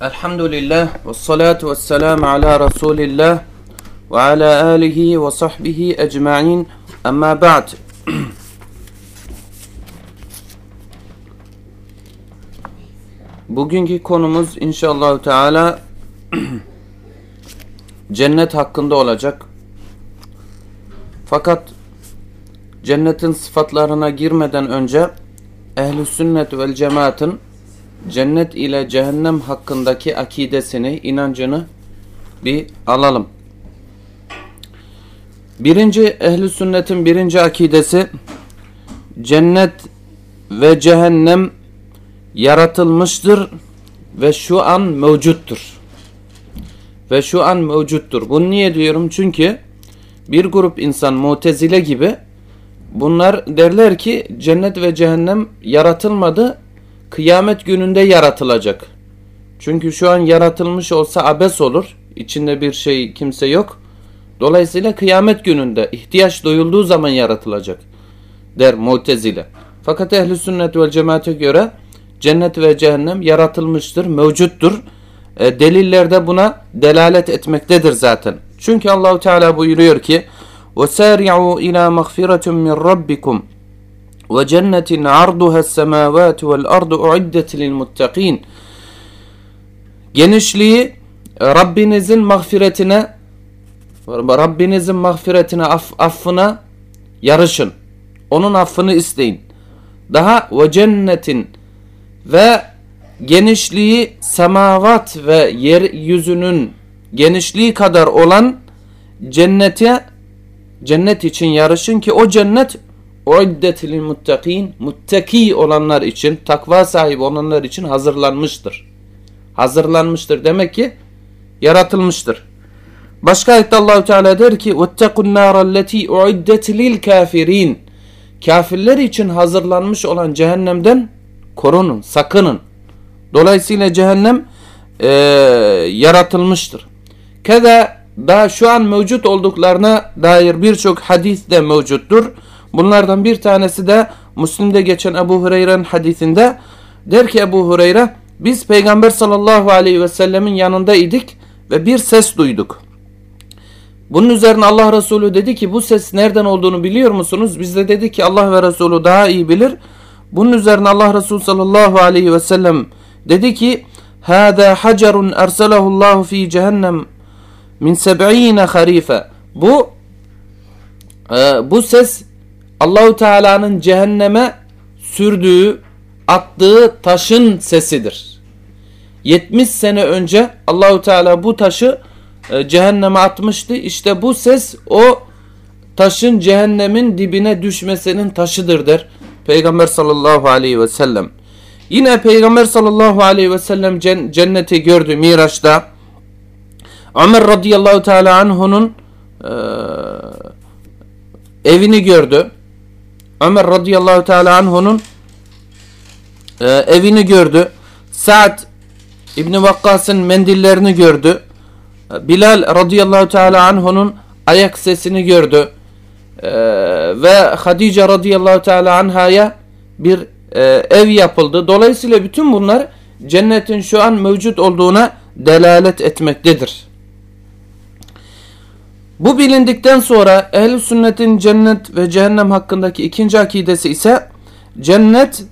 Elhamdülillah ve salatu ve selamu ala Resulillah ve ala alihi ve sahbihi ecma'in amma ba'd. Bugünkü konumuz inşallah Teala cennet hakkında olacak. Fakat cennetin sıfatlarına girmeden önce ehl sünnet vel cemaatın cennet ile cehennem hakkındaki akidesini, inancını bir alalım. Birinci ehli sünnetin birinci akidesi cennet ve cehennem yaratılmıştır ve şu an mevcuttur. Ve şu an mevcuttur. Bunu niye diyorum? Çünkü bir grup insan mutezile gibi bunlar derler ki cennet ve cehennem yaratılmadı kıyamet gününde yaratılacak. Çünkü şu an yaratılmış olsa abes olur. İçinde bir şey kimse yok. Dolayısıyla kıyamet gününde ihtiyaç duyulduğu zaman yaratılacak der Mu'tezile. Fakat ehli sünnet ve cemaate göre cennet ve cehennem yaratılmıştır, mevcuttur. E, deliller de buna delalet etmektedir zaten. Çünkü Allahu Teala buyuruyor ki: "Ve ila mağfiretin min rabbikum semavati vel ardu uiddet lil muttaqin. Genişliği Rabbinizin mağfiretine Rabbinizin mağfiretine aff, affına yarışın. Onun affını isteyin. Daha ve cennetin ve genişliği semavat ve yeryüzünün genişliği kadar olan cennete cennet için yarışın ki o cennet uiddetil muttakin muttaki olanlar için takva sahibi olanlar için hazırlanmıştır. Hazırlanmıştır demek ki yaratılmıştır. Başka ayette Allahu Teala der ki vettekun narallati uiddet lil kafirin. Kafirler için hazırlanmış olan cehennemden korunun, sakının. Dolayısıyla cehennem e, yaratılmıştır. Keda daha şu an mevcut olduklarına dair birçok hadis de mevcuttur. Bunlardan bir tanesi de Müslim'de geçen Ebu Hureyre'nin hadisinde der ki Ebu Hureyre biz Peygamber sallallahu aleyhi ve sellemin yanındaydık ve bir ses duyduk. Bunun üzerine Allah Resulü dedi ki bu ses nereden olduğunu biliyor musunuz? Biz de dedi ki Allah ve Resulü daha iyi bilir. Bunun üzerine Allah Resulü sallallahu aleyhi ve sellem dedi ki Hâdâ hacerun erselahullahu fi cehennem min seb'ine harife. Bu e, bu ses Allahu Teala'nın cehenneme sürdüğü, attığı taşın sesidir. 70 sene önce Allahu Teala bu taşı e, cehenneme atmıştı. İşte bu ses o taşın cehennemin dibine düşmesinin taşıdır der Peygamber sallallahu aleyhi ve sellem. Yine Peygamber sallallahu aleyhi ve sellem cenneti gördü Miraç'ta. Ömer radıyallahu teala anhu'nun e, evini gördü. Ömer radıyallahu teala anhu'nun e, evini gördü. Sa'd İbni Vakkas'ın mendillerini gördü. Bilal radıyallahu teala anhu'nun ayak sesini gördü. E, ve Hadice radıyallahu teala anhaya bir e, ev yapıldı. Dolayısıyla bütün bunlar cennetin şu an mevcut olduğuna delalet etmektedir. Bu bilindikten sonra ehl sünnetin cennet ve cehennem hakkındaki ikinci akidesi ise cennet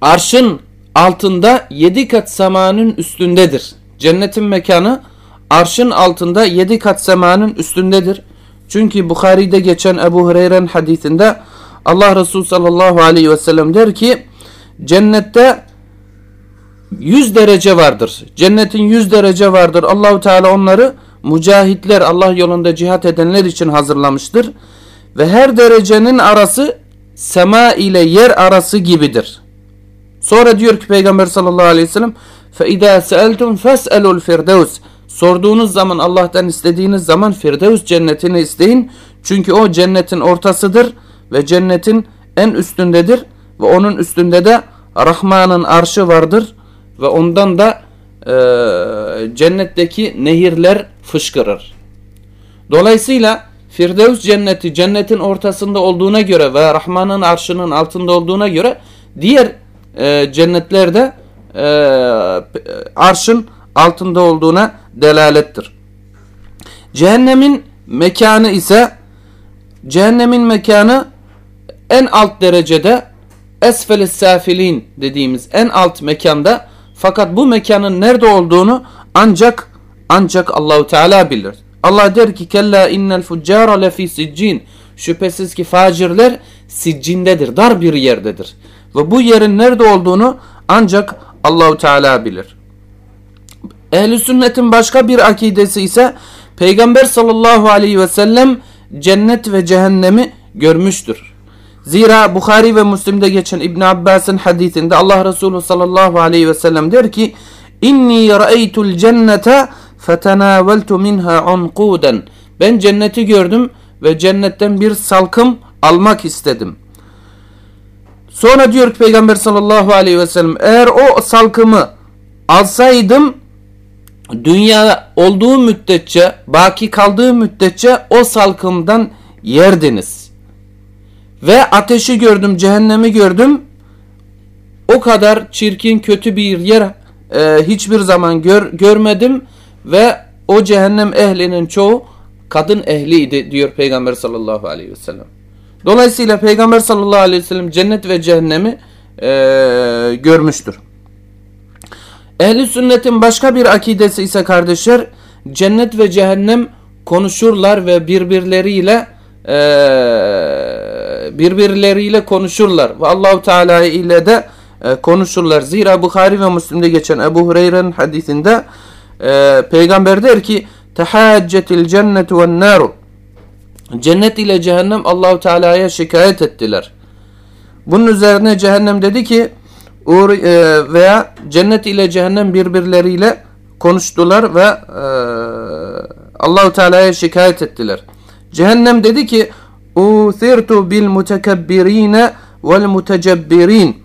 arşın altında yedi kat semanın üstündedir. Cennetin mekanı arşın altında yedi kat semanın üstündedir. Çünkü Bukhari'de geçen Ebu Hureyre'nin hadisinde Allah Resulü sallallahu aleyhi ve sellem der ki cennette 100 derece vardır. Cennetin 100 derece vardır. Allahu Teala onları mücahitler Allah yolunda cihat edenler için hazırlamıştır. Ve her derecenin arası sema ile yer arası gibidir. Sonra diyor ki Peygamber sallallahu aleyhi ve sellem فَاِذَا سَأَلْتُمْ فَاسْأَلُوا الْفِرْدَوْسِ Sorduğunuz zaman Allah'tan istediğiniz zaman Firdevs cennetini isteyin. Çünkü o cennetin ortasıdır ve cennetin en üstündedir. Ve onun üstünde de Rahman'ın arşı vardır. Ve ondan da e, cennetteki nehirler fışkırır. Dolayısıyla Firdevs cenneti cennetin ortasında olduğuna göre ve Rahman'ın arşının altında olduğuna göre diğer e, cennetlerde e, arşın altında olduğuna delalettir. Cehennemin mekanı ise cehennemin mekanı en alt derecede esfel safilin dediğimiz en alt mekanda fakat bu mekanın nerede olduğunu ancak ancak Allahu Teala bilir. Allah der ki kella innel fuccara lefi siccin. Şüphesiz ki facirler siccindedir, dar bir yerdedir. Ve bu yerin nerede olduğunu ancak Allahu Teala bilir. Ehli sünnetin başka bir akidesi ise Peygamber sallallahu aleyhi ve sellem cennet ve cehennemi görmüştür. Zira Bukhari ve Müslim'de geçen İbn Abbas'ın hadisinde Allah Resulü sallallahu aleyhi ve sellem der ki İnni ra'eytul cennete fetenaveltu minha unkuden. Ben cenneti gördüm ve cennetten bir salkım almak istedim. Sonra diyor ki Peygamber sallallahu aleyhi ve sellem eğer o salkımı alsaydım dünya olduğu müddetçe baki kaldığı müddetçe o salkımdan yerdiniz. Ve ateşi gördüm cehennemi gördüm o kadar çirkin kötü bir yer e, hiçbir zaman gör, görmedim ve o cehennem ehlinin çoğu kadın ehliydi diyor Peygamber sallallahu aleyhi ve sellem. Dolayısıyla Peygamber sallallahu aleyhi ve sellem cennet ve cehennemi e, görmüştür. Ehli sünnetin başka bir akidesi ise kardeşler cennet ve cehennem konuşurlar ve birbirleriyle e, birbirleriyle konuşurlar. Ve Allahu Teala ile de e, konuşurlar. Zira Bukhari ve Müslim'de geçen Ebu Hureyre'nin hadisinde e, peygamber der ki tehaccetil cennetu ve naru cennet ile cehennem Allahu Teala'ya şikayet ettiler. Bunun üzerine cehennem dedi ki uğur, e, veya cennet ile cehennem birbirleriyle konuştular ve e, Allahu Teala'ya şikayet ettiler. Cehennem dedi ki Uthirtu bil mutekebbirine vel mutecebbirin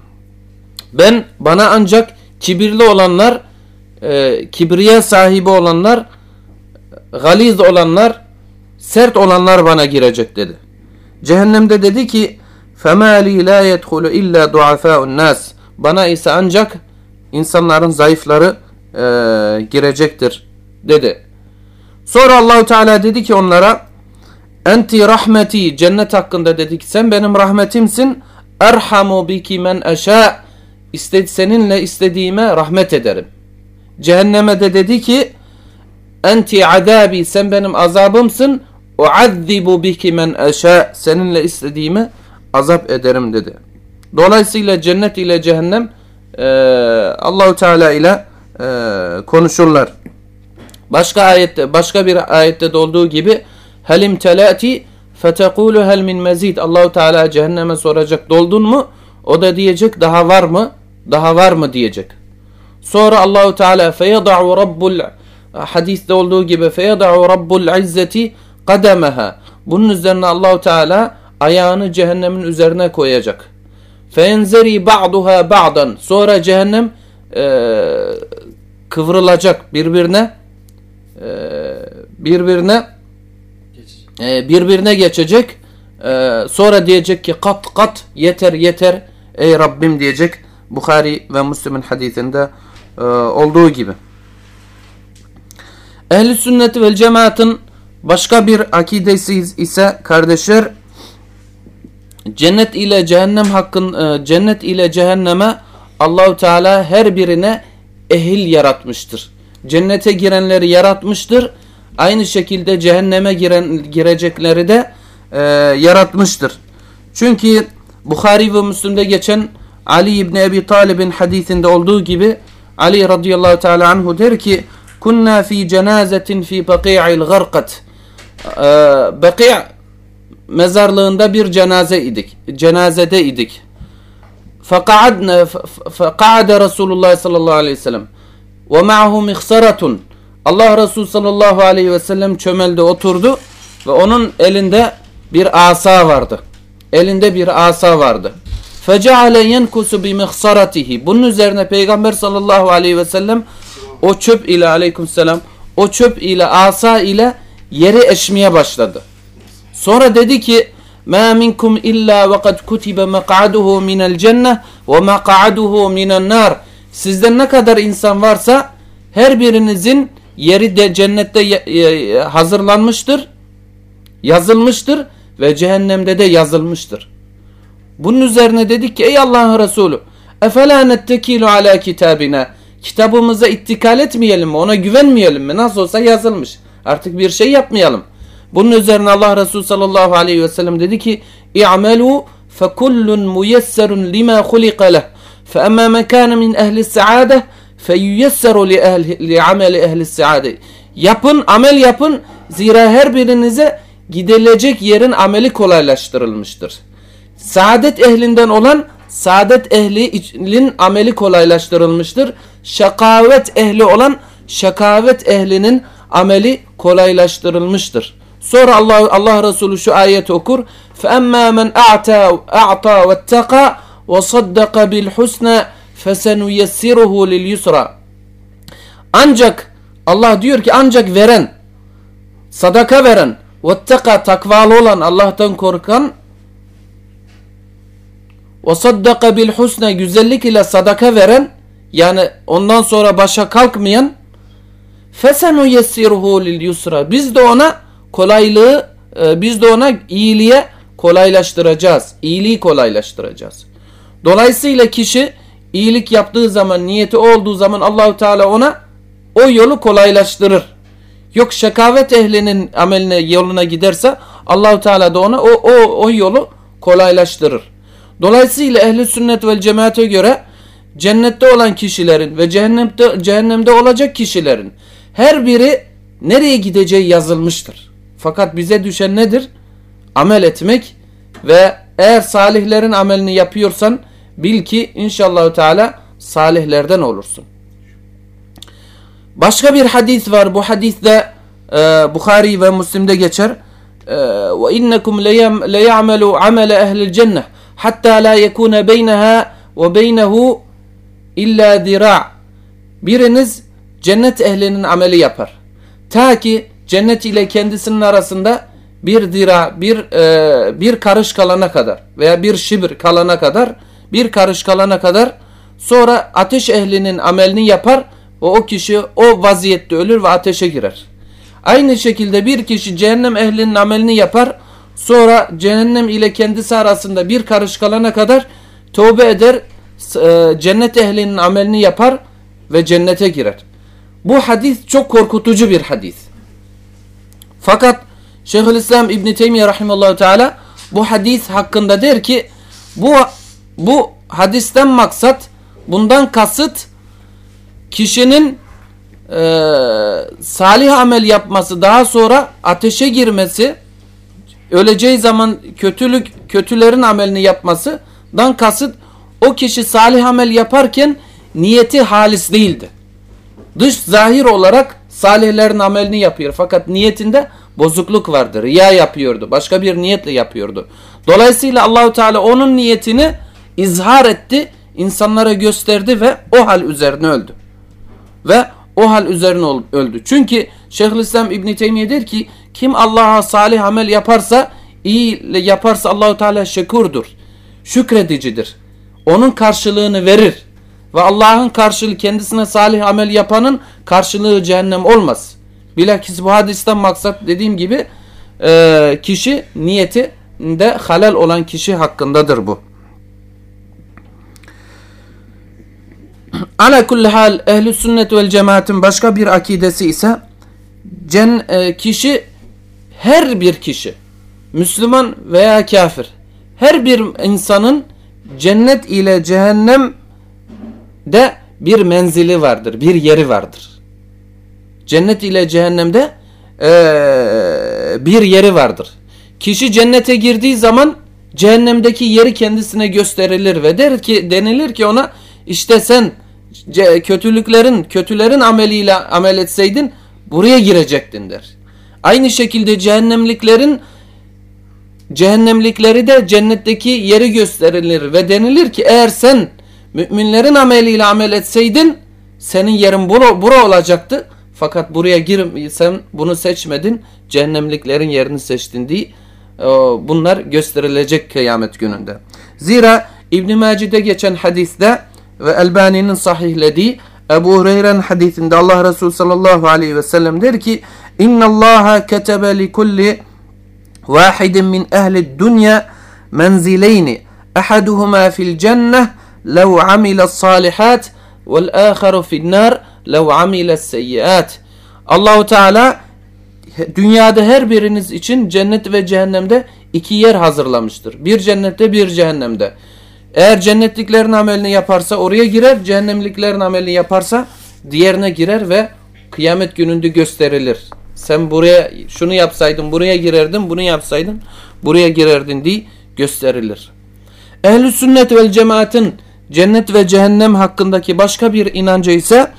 Ben bana ancak kibirli olanlar e, kibriye sahibi olanlar galiz olanlar sert olanlar bana girecek dedi. Cehennemde dedi ki فَمَا لِي لَا يَدْخُلُ اِلَّا دُعَفَاءُ النَّاسِ Bana ise ancak insanların zayıfları e, girecektir dedi. Sonra Allahu Teala dedi ki onlara Enti rahmeti cennet hakkında dedi ki sen benim rahmetimsin. Erhamu biki men eşa seninle istediğime rahmet ederim. Cehenneme de dedi ki enti adabi sen benim azabımsın. Uazzibu biki men eşa seninle istediğime azap ederim dedi. Dolayısıyla cennet ile cehennem e, Allahu Teala ile e, konuşurlar. Başka ayette başka bir ayette de olduğu gibi helim telati fetekulu hel min mezid Allahu Teala cehenneme soracak doldun mu? O da diyecek daha var mı? Daha var mı diyecek. Sonra Allahu Teala feyada'u rabbul hadiste olduğu gibi feyada'u rabbul izzeti kademeha. Bunun üzerine Allahu Teala ayağını cehennemin üzerine koyacak. Fenzeri ba'duha ba'dan. Sonra cehennem e, kıvrılacak birbirine e, birbirine e, birbirine geçecek. E, sonra diyecek ki kat kat yeter yeter ey Rabbim diyecek. Bukhari ve Müslim'in hadisinde e, olduğu gibi. Ehli sünnet ve cemaatın başka bir akidesi ise kardeşler cennet ile cehennem hakkın e, cennet ile cehenneme Allahu Teala her birine ehil yaratmıştır. Cennete girenleri yaratmıştır. Aynı şekilde cehenneme giren girecekleri de e, yaratmıştır. Çünkü Bukhari ve Müslim'de geçen Ali İbni Ebi Talib'in hadisinde olduğu gibi Ali radıyallahu teala anhu der ki kunna fi cenazetin fi baki'il garkat ee, Baki' mezarlığında bir cenaze idik. Cenazede idik. Faka'adna faka'ade Resulullah sallallahu aleyhi ve sellem ve ma'hu mihsaratun Allah Resulü sallallahu aleyhi ve sellem çömelde oturdu ve onun elinde bir asa vardı. Elinde bir asa vardı. Yenkusu bi mihsaratihi. Bunun üzerine Peygamber sallallahu aleyhi ve sellem o çöp ile aleykümselam o çöp ile asa ile yeri eşmeye başladı. Sonra dedi ki illa ve kad kutibe maq'aduhu minel cenneh ve maq'aduhu minen nar. Sizden ne kadar insan varsa her birinizin yeri de cennette hazırlanmıştır, yazılmıştır ve cehennemde de yazılmıştır. Bunun üzerine dedik ki ey Allah'ın Resulü efela nettekilu ala kitabina? Kitabımıza ittikal etmeyelim mi? Ona güvenmeyelim mi? Nasıl olsa yazılmış. Artık bir şey yapmayalım. Bunun üzerine Allah Resulü sallallahu aleyhi ve sellem dedi ki i'melu fekullun muyesserun lima hulika leh. Men kâne min ehli saade feyüyesseru li, ehli, li ameli ehli saade yapın amel yapın zira her birinize gidilecek yerin ameli kolaylaştırılmıştır. Saadet ehlinden olan saadet ehlinin ameli kolaylaştırılmıştır. Şakavet ehli olan şakavet ehlinin ameli kolaylaştırılmıştır. Sonra Allah Allah Resulü şu ayet okur. فَأَمَّا مَنْ أَعْتَى أَعْطَى وَاتَّقَى وَصَدَّقَ بِالْحُسْنَى فَسَنُيَسِّرُهُ لِلْيُسْرَ Ancak Allah diyor ki ancak veren, sadaka veren, vetteka takvalı olan Allah'tan korkan ve saddaka bil güzellik ile sadaka veren yani ondan sonra başa kalkmayan fesenu yessiruhu lil biz de ona kolaylığı e, biz de ona iyiliğe kolaylaştıracağız. İyiliği kolaylaştıracağız. Dolayısıyla kişi iyilik yaptığı zaman niyeti olduğu zaman Allahu Teala ona o yolu kolaylaştırır. Yok şakavet ehlinin ameline yoluna giderse Allahu Teala da ona o o o yolu kolaylaştırır. Dolayısıyla ehli sünnet ve cemaate göre cennette olan kişilerin ve cehennemde cehennemde olacak kişilerin her biri nereye gideceği yazılmıştır. Fakat bize düşen nedir? Amel etmek ve eğer salihlerin amelini yapıyorsan bil ki inşallah Teala salihlerden olursun. Başka bir hadis var. Bu hadiste e, Bukhari ve Müslim'de geçer. E, ve innekum le ya'melu amele ehlil cennet hatta la yekuna beyneha ve beynehu illa zira. Biriniz cennet ehlinin ameli yapar. Ta ki cennet ile kendisinin arasında bir dira, bir e, bir karış kalana kadar veya bir şibir kalana kadar, bir karış kalana kadar sonra ateş ehlinin amelini yapar ve o kişi o vaziyette ölür ve ateşe girer. Aynı şekilde bir kişi cehennem ehlinin amelini yapar, sonra cehennem ile kendisi arasında bir karış kalana kadar tövbe eder, e, cennet ehlinin amelini yapar ve cennete girer. Bu hadis çok korkutucu bir hadis. Fakat Şeyhülislam İbn Teymiyye rahimehullahü teala bu hadis hakkında der ki bu bu hadisten maksat bundan kasıt kişinin e, salih amel yapması daha sonra ateşe girmesi öleceği zaman kötülük kötülerin amelini yapmasından kasıt o kişi salih amel yaparken niyeti halis değildi. Dış zahir olarak salihlerin amelini yapıyor fakat niyetinde bozukluk vardır. Riya yapıyordu. Başka bir niyetle yapıyordu. Dolayısıyla Allahu Teala onun niyetini izhar etti, insanlara gösterdi ve o hal üzerine öldü. Ve o hal üzerine öldü. Çünkü Şeyhülislam İbn Teymiye der ki kim Allah'a salih amel yaparsa iyi yaparsa Allahu Teala şekurdur. Şükredicidir. Onun karşılığını verir. Ve Allah'ın karşılığı kendisine salih amel yapanın karşılığı cehennem olmaz. Bilakis bu hadisten maksat dediğim gibi kişi niyeti de halal olan kişi hakkındadır bu. Ala kulli hal ehli sünnet vel cemaatin başka bir akidesi ise cen, e, kişi her bir kişi Müslüman veya kafir her bir insanın cennet ile cehennem de bir menzili vardır, bir yeri vardır. Cennet ile cehennemde ee, bir yeri vardır. Kişi cennete girdiği zaman cehennemdeki yeri kendisine gösterilir ve der ki denilir ki ona işte sen kötülüklerin kötülerin ameliyle amel etseydin buraya girecektin der. Aynı şekilde cehennemliklerin cehennemlikleri de cennetteki yeri gösterilir ve denilir ki eğer sen müminlerin ameliyle amel etseydin senin yerin bura, bura olacaktı. Fakat buraya gir sen bunu seçmedin. Cehennemliklerin yerini seçtin diye bunlar gösterilecek kıyamet gününde. Zira İbn Macid'e geçen hadiste ve Elbani'nin sahihlediği Ebu Hureyre'nin hadisinde Allah Resulü sallallahu aleyhi ve sellem der ki İnna Allaha ketebe li kulli vahidin min ehli dünya menzileyni ahaduhuma fil cenneh lev amile salihat vel aharu fil nar lev amile seyyiat Allahu Teala dünyada her biriniz için cennet ve cehennemde iki yer hazırlamıştır. Bir cennette bir cehennemde. Eğer cennetliklerin amelini yaparsa oraya girer, cehennemliklerin amelini yaparsa diğerine girer ve kıyamet gününde gösterilir. Sen buraya şunu yapsaydın buraya girerdin, bunu yapsaydın buraya girerdin diye gösterilir. Ehl-i sünnet vel cemaatin cennet ve cehennem hakkındaki başka bir inancı ise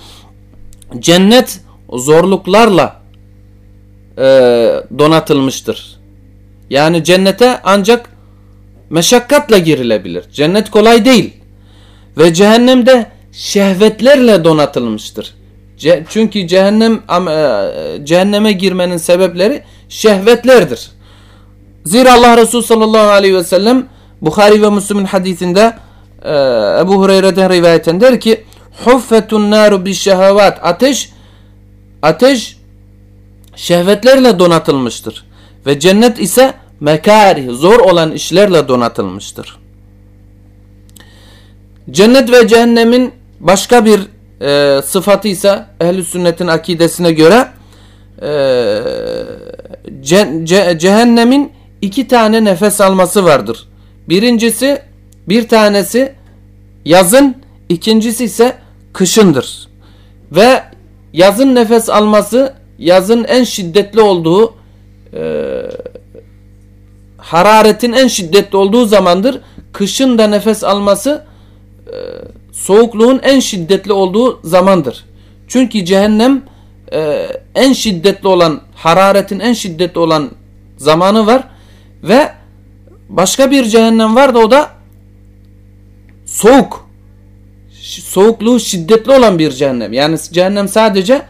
cennet zorluklarla e, donatılmıştır. Yani cennete ancak meşakkatla girilebilir. Cennet kolay değil. Ve cehennemde şehvetlerle donatılmıştır. Ce çünkü cehennem e, cehenneme girmenin sebepleri şehvetlerdir. Zira Allah Resulü sallallahu aleyhi ve sellem Bukhari ve Müslim'in hadisinde e, Ebu Hureyre'den rivayeten der ki Huffetun naru bi şehavat ateş ateş şehvetlerle donatılmıştır. Ve cennet ise mekarih, zor olan işlerle donatılmıştır. Cennet ve cehennemin başka bir e, sıfatı ise ehl sünnetin akidesine göre e, ce, cehennemin iki tane nefes alması vardır. Birincisi bir tanesi yazın, ikincisi ise kışındır. Ve yazın nefes alması yazın en şiddetli olduğu e, hararetin en şiddetli olduğu zamandır. Kışın da nefes alması e, soğukluğun en şiddetli olduğu zamandır. Çünkü cehennem e, en şiddetli olan hararetin en şiddetli olan zamanı var ve başka bir cehennem var da o da soğuk soğukluğu şiddetli olan bir cehennem. Yani cehennem sadece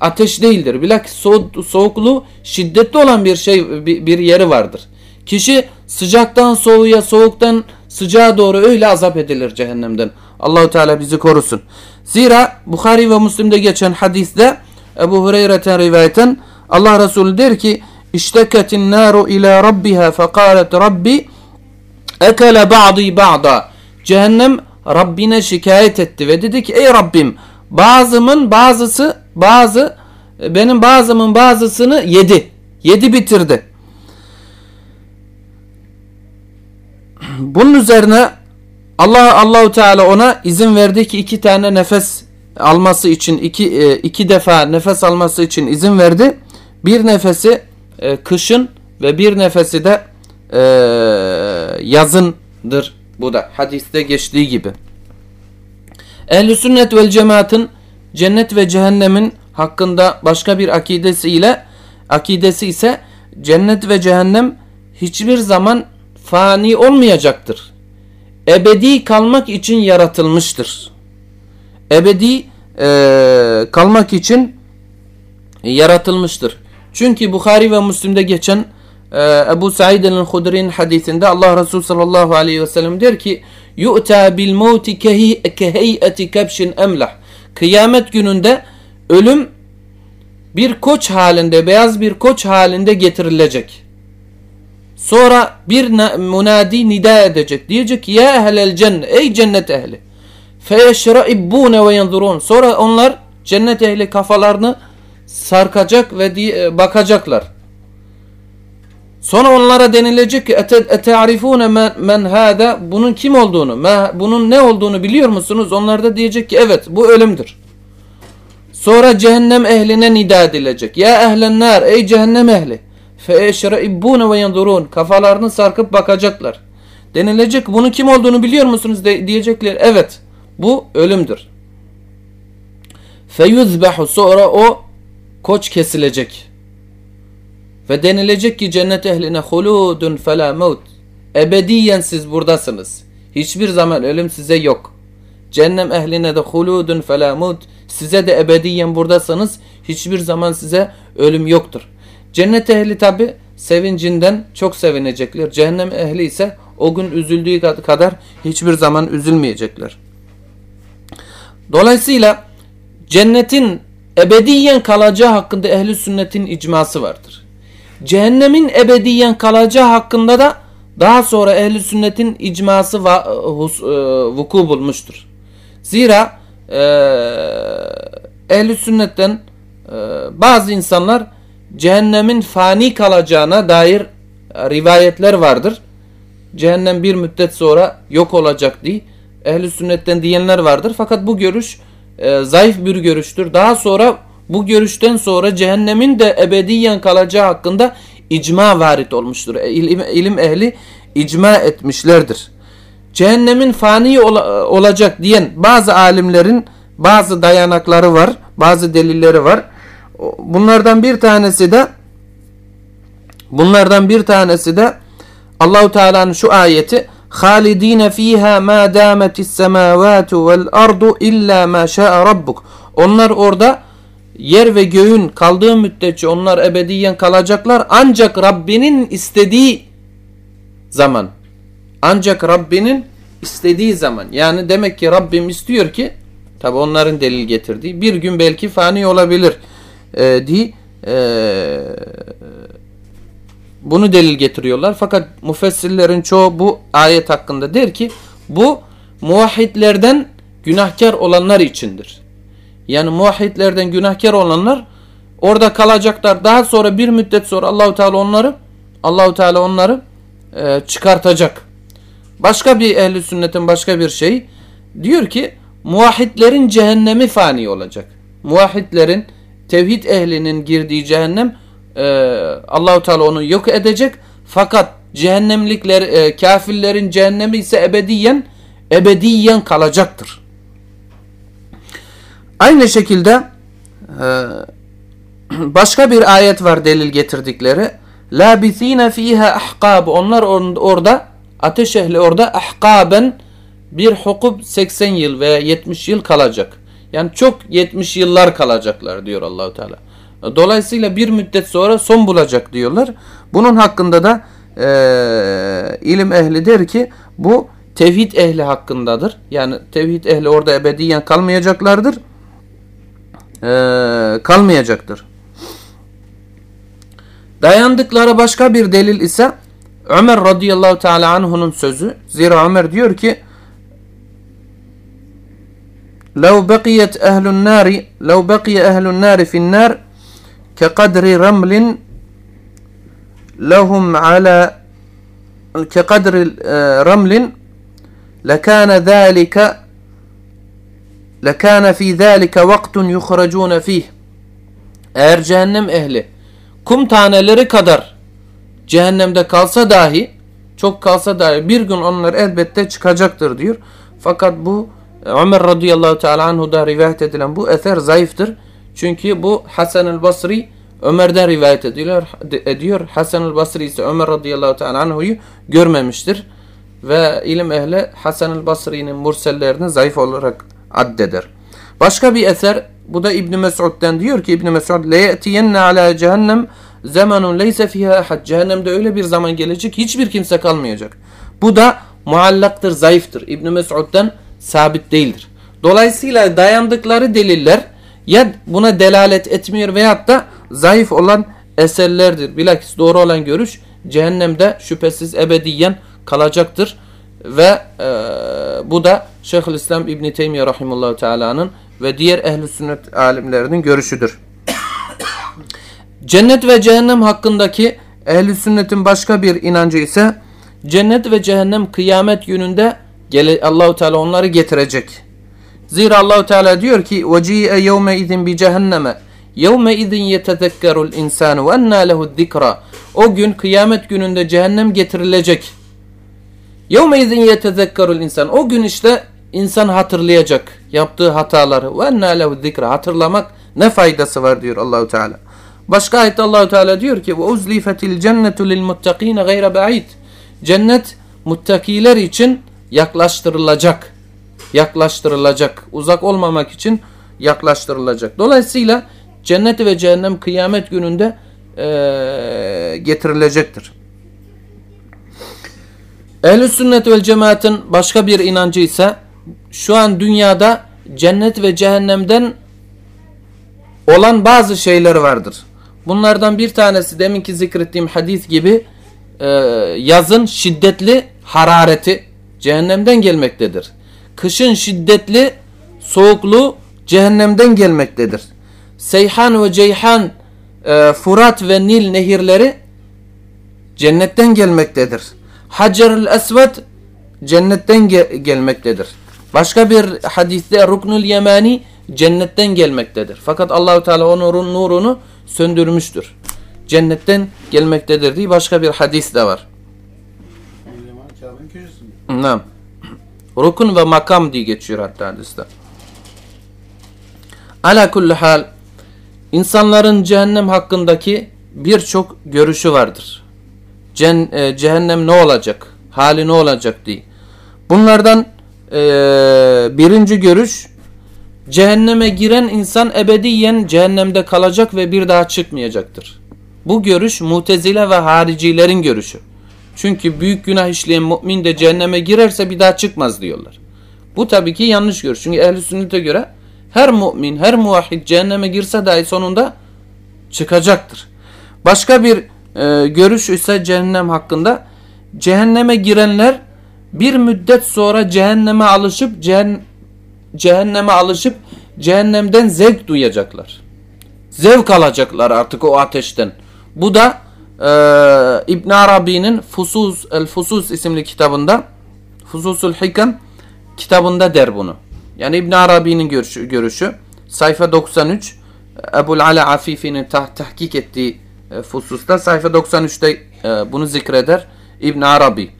ateş değildir. Bilakis soğuk, soğukluğu şiddetli olan bir şey bir yeri vardır. Kişi sıcaktan soğuğa, soğuktan sıcağa doğru öyle azap edilir cehennemden. Allahu Teala bizi korusun. Zira Bukhari ve Müslim'de geçen hadiste Ebu Hureyre'ten rivayeten Allah Resulü der ki İşteketin naru ila rabbiha fekalet rabbi ekele ba'di ba'da Cehennem Rabbine şikayet etti ve dedi ki ey Rabbim bazımın bazısı bazı benim bazımın bazısını yedi. Yedi bitirdi. Bunun üzerine Allah Allahu Teala ona izin verdi ki iki tane nefes alması için iki e, iki defa nefes alması için izin verdi. Bir nefesi e, kışın ve bir nefesi de e, yazındır. Bu da hadiste geçtiği gibi. Ehl-i sünnet vel cemaatın cennet ve cehennemin hakkında başka bir akidesi ile akidesi ise cennet ve cehennem hiçbir zaman fani olmayacaktır. Ebedi kalmak için yaratılmıştır. Ebedi e, kalmak için yaratılmıştır. Çünkü Bukhari ve Müslim'de geçen e, Ebu Said el-Hudri'nin hadisinde Allah Resulü sallallahu aleyhi ve sellem der ki bil mevti keheyeti kebşin emlah kıyamet gününde ölüm bir koç halinde beyaz bir koç halinde getirilecek. Sonra bir munadi nida edecek. Diyecek ki ya ehlel cennet ey cennet ehli. Feyeşraibbune ve yanzurun. Sonra onlar cennet ehli kafalarını sarkacak ve e, bakacaklar. Sonra onlara denilecek ki ete'arifune men hada bunun kim olduğunu, bunun ne olduğunu biliyor musunuz? Onlar da diyecek ki evet bu ölümdür. Sonra cehennem ehline nida edilecek. Ya ehlen nar ey cehennem ehli. Fe eşreibbune ve yanzurun. Kafalarını sarkıp bakacaklar. Denilecek bunun kim olduğunu biliyor musunuz de, diyecekler. Evet bu ölümdür. Feyuzbehu sonra o koç kesilecek. Ve denilecek ki cennet ehline huludun fela mevt. Ebediyen siz buradasınız. Hiçbir zaman ölüm size yok. Cennem ehline de huludun fela mevt. Size de ebediyen buradasınız. Hiçbir zaman size ölüm yoktur. Cennet ehli tabi sevincinden çok sevinecekler. Cehennem ehli ise o gün üzüldüğü kadar hiçbir zaman üzülmeyecekler. Dolayısıyla cennetin ebediyen kalacağı hakkında ehli sünnetin icması vardır. Cehennemin ebediyen kalacağı hakkında da daha sonra ehli sünnetin icması e, vuku bulmuştur. Zira e, ehli sünnetten e, bazı insanlar cehennemin fani kalacağına dair rivayetler vardır. Cehennem bir müddet sonra yok olacak diye ehli sünnetten diyenler vardır. Fakat bu görüş e, zayıf bir görüştür. Daha sonra bu görüşten sonra cehennemin de ebediyen kalacağı hakkında icma varit olmuştur. E, ilim, ilim ehli icma etmişlerdir. Cehennemin fani ol, olacak diyen bazı alimlerin bazı dayanakları var, bazı delilleri var. Bunlardan bir tanesi de bunlardan bir tanesi de Allahu Teala'nın şu ayeti halidine fiha ma dametis semavatu vel ardu illa ma şa'a rabbuk. Onlar orada yer ve göğün kaldığı müddetçe onlar ebediyen kalacaklar ancak Rabbinin istediği zaman. Ancak Rabbinin istediği zaman. Yani demek ki Rabbim istiyor ki tabi onların delil getirdiği bir gün belki fani olabilir e, diye e, bunu delil getiriyorlar. Fakat müfessirlerin çoğu bu ayet hakkında der ki bu muvahhidlerden günahkar olanlar içindir. Yani muvahhidlerden günahkar olanlar orada kalacaklar. Daha sonra bir müddet sonra Allahu Teala onları Allahu Teala onları e, çıkartacak. Başka bir ehli sünnetin başka bir şey diyor ki muvahhidlerin cehennemi fani olacak. Muvahhidlerin tevhid ehlinin girdiği cehennem e, Allahu Teala onu yok edecek. Fakat cehennemlikler e, kafirlerin cehennemi ise ebediyen ebediyen kalacaktır. Aynı şekilde e, başka bir ayet var delil getirdikleri. Labithine fiha ahkab. Onlar orada ateş ehli orada ahkaben bir hukub 80 yıl veya 70 yıl kalacak. Yani çok 70 yıllar kalacaklar diyor Allahu Teala. Dolayısıyla bir müddet sonra son bulacak diyorlar. Bunun hakkında da e, ilim ehli der ki bu tevhid ehli hakkındadır. Yani tevhid ehli orada ebediyen kalmayacaklardır. E, kalmayacaktır. Dayandıkları başka bir delil ise Ömer radıyallahu teala anhu'nun sözü. Zira Ömer diyor ki لو بقيت أهل النار لو بقي أهل النار في النار كقدر رمل لهم على كقدر رمل لكان ذلك لكان في ذلك وقت يخرجون فيه eğer cehennem ehli kum taneleri kadar cehennemde kalsa dahi çok kalsa dahi bir gün onlar elbette çıkacaktır diyor. Fakat bu Ömer radıyallahu teala anhu'da rivayet edilen bu eser zayıftır. Çünkü bu Hasan el Basri Ömer'den rivayet ediyor. ediyor. Hasan el Basri ise Ömer radıyallahu teala anhu'yu görmemiştir. Ve ilim ehli Hasan el Basri'nin mursellerini zayıf olarak addeder. Başka bir eser bu da İbn Mesud'den diyor ki İbn Mesud le yetiyenne ala cehennem zamanun leyse fiha ahad. Cehennemde öyle bir zaman gelecek hiçbir kimse kalmayacak. Bu da muallaktır, zayıftır. İbn Mesud'dan sabit değildir. Dolayısıyla dayandıkları deliller ya buna delalet etmiyor veyahut da zayıf olan eserlerdir. Bilakis doğru olan görüş cehennemde şüphesiz ebediyen kalacaktır. Ve e, bu da Şeyhülislam İbn Teymiyye rahimehullah teala'nın ve diğer ehli sünnet alimlerinin görüşüdür. Cennet ve cehennem hakkındaki ehli sünnetin başka bir inancı ise cennet ve cehennem kıyamet gününde Allahu Teala onları getirecek. Zira Allahu Teala diyor ki: "Veci'e yevme izin bi cehenneme yevme izin yetezekkerul insanu ve enna lehu zikra." O gün kıyamet gününde cehennem getirilecek. Yevme izin yetezekkerul insan. O gün işte insan hatırlayacak yaptığı hataları. Ve enna lehu zikra. Hatırlamak ne faydası var diyor Allahu Teala. Başka ayette Allahu Teala diyor ki: "Ve uzlifetil cennetu lil muttaqin gayra ba'id." Cennet muttakiler için yaklaştırılacak. Yaklaştırılacak. Uzak olmamak için yaklaştırılacak. Dolayısıyla cennet ve cehennem kıyamet gününde e, getirilecektir. Ehl-i sünnet ve cemaatin başka bir inancı ise şu an dünyada cennet ve cehennemden olan bazı şeyler vardır. Bunlardan bir tanesi deminki zikrettiğim hadis gibi e, yazın şiddetli harareti cehennemden gelmektedir. Kışın şiddetli soğukluğu cehennemden gelmektedir. Seyhan ve Ceyhan, e, Furat ve Nil nehirleri cennetten gelmektedir. Hacer-ül Esved cennetten gel gelmektedir. Başka bir hadiste Ruknul Yemani cennetten gelmektedir. Fakat Allahu Teala onun nurunu söndürmüştür. Cennetten gelmektedir diye başka bir hadis de var. Nam. Rukun ve makam diye geçiyor hatta hadiste. Ala kulli hal insanların cehennem hakkındaki birçok görüşü vardır. Cen, e, cehennem ne olacak? Hali ne olacak diye. Bunlardan e, birinci görüş cehenneme giren insan ebediyen cehennemde kalacak ve bir daha çıkmayacaktır. Bu görüş mutezile ve haricilerin görüşü. Çünkü büyük günah işleyen mümin de cehenneme girerse bir daha çıkmaz diyorlar. Bu tabii ki yanlış görüş. Çünkü ehl sünnete göre her mümin, her muvahhid cehenneme girse dahi sonunda çıkacaktır. Başka bir e, görüş ise cehennem hakkında cehenneme girenler bir müddet sonra cehenneme alışıp cehen, cehenneme alışıp cehennemden zevk duyacaklar. Zevk alacaklar artık o ateşten. Bu da e, İbn Arabi'nin Fusus el Fusus isimli kitabında Fususul Hikam kitabında der bunu. Yani İbn Arabi'nin görüşü, görüşü sayfa 93 Ebul Ala Afifi'nin tah tahkik ettiği e, fususta sayfa 93'te e, bunu zikreder İbn Arabi.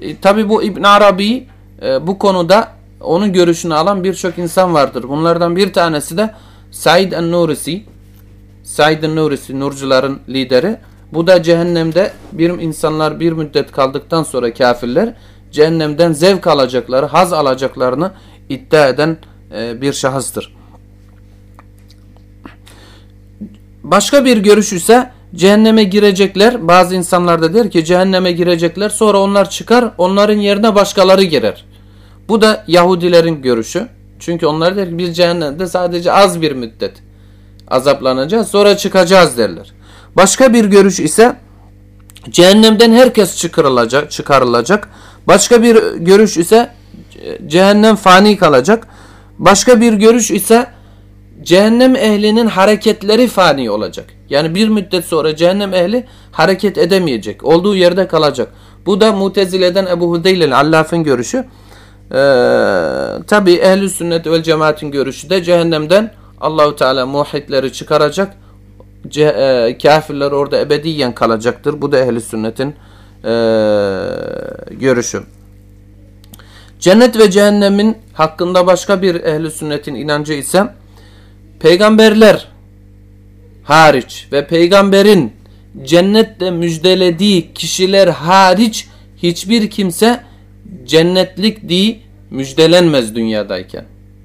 E, Tabi bu İbn Arabi e, bu konuda onun görüşünü alan birçok insan vardır. Bunlardan bir tanesi de Said en-Nurisi. Said en-Nurisi nurcuların lideri. Bu da cehennemde bir insanlar bir müddet kaldıktan sonra kafirler cehennemden zevk alacakları, haz alacaklarını iddia eden e, bir şahıstır. Başka bir görüş ise cehenneme girecekler. Bazı insanlar da der ki cehenneme girecekler sonra onlar çıkar onların yerine başkaları girer. Bu da Yahudilerin görüşü. Çünkü onlar der ki biz cehennemde sadece az bir müddet azaplanacağız sonra çıkacağız derler. Başka bir görüş ise cehennemden herkes çıkarılacak, çıkarılacak. Başka bir görüş ise cehennem fani kalacak. Başka bir görüş ise cehennem ehlinin hareketleri fani olacak. Yani bir müddet sonra cehennem ehli hareket edemeyecek. Olduğu yerde kalacak. Bu da Mutezile'den Ebu Hudeyl'in Allaf'ın görüşü. Ee, Tabi ehli sünnet ve cemaatin görüşü de cehennemden Allahu Teala muhitleri çıkaracak. E, kafirler orada ebediyen kalacaktır. Bu da ehli sünnetin e, görüşü. Cennet ve cehennemin hakkında başka bir ehli sünnetin inancı ise peygamberler hariç ve peygamberin cennette müjdelediği kişiler hariç hiçbir kimse cennetlik diye müjdelenmez dünyadayken.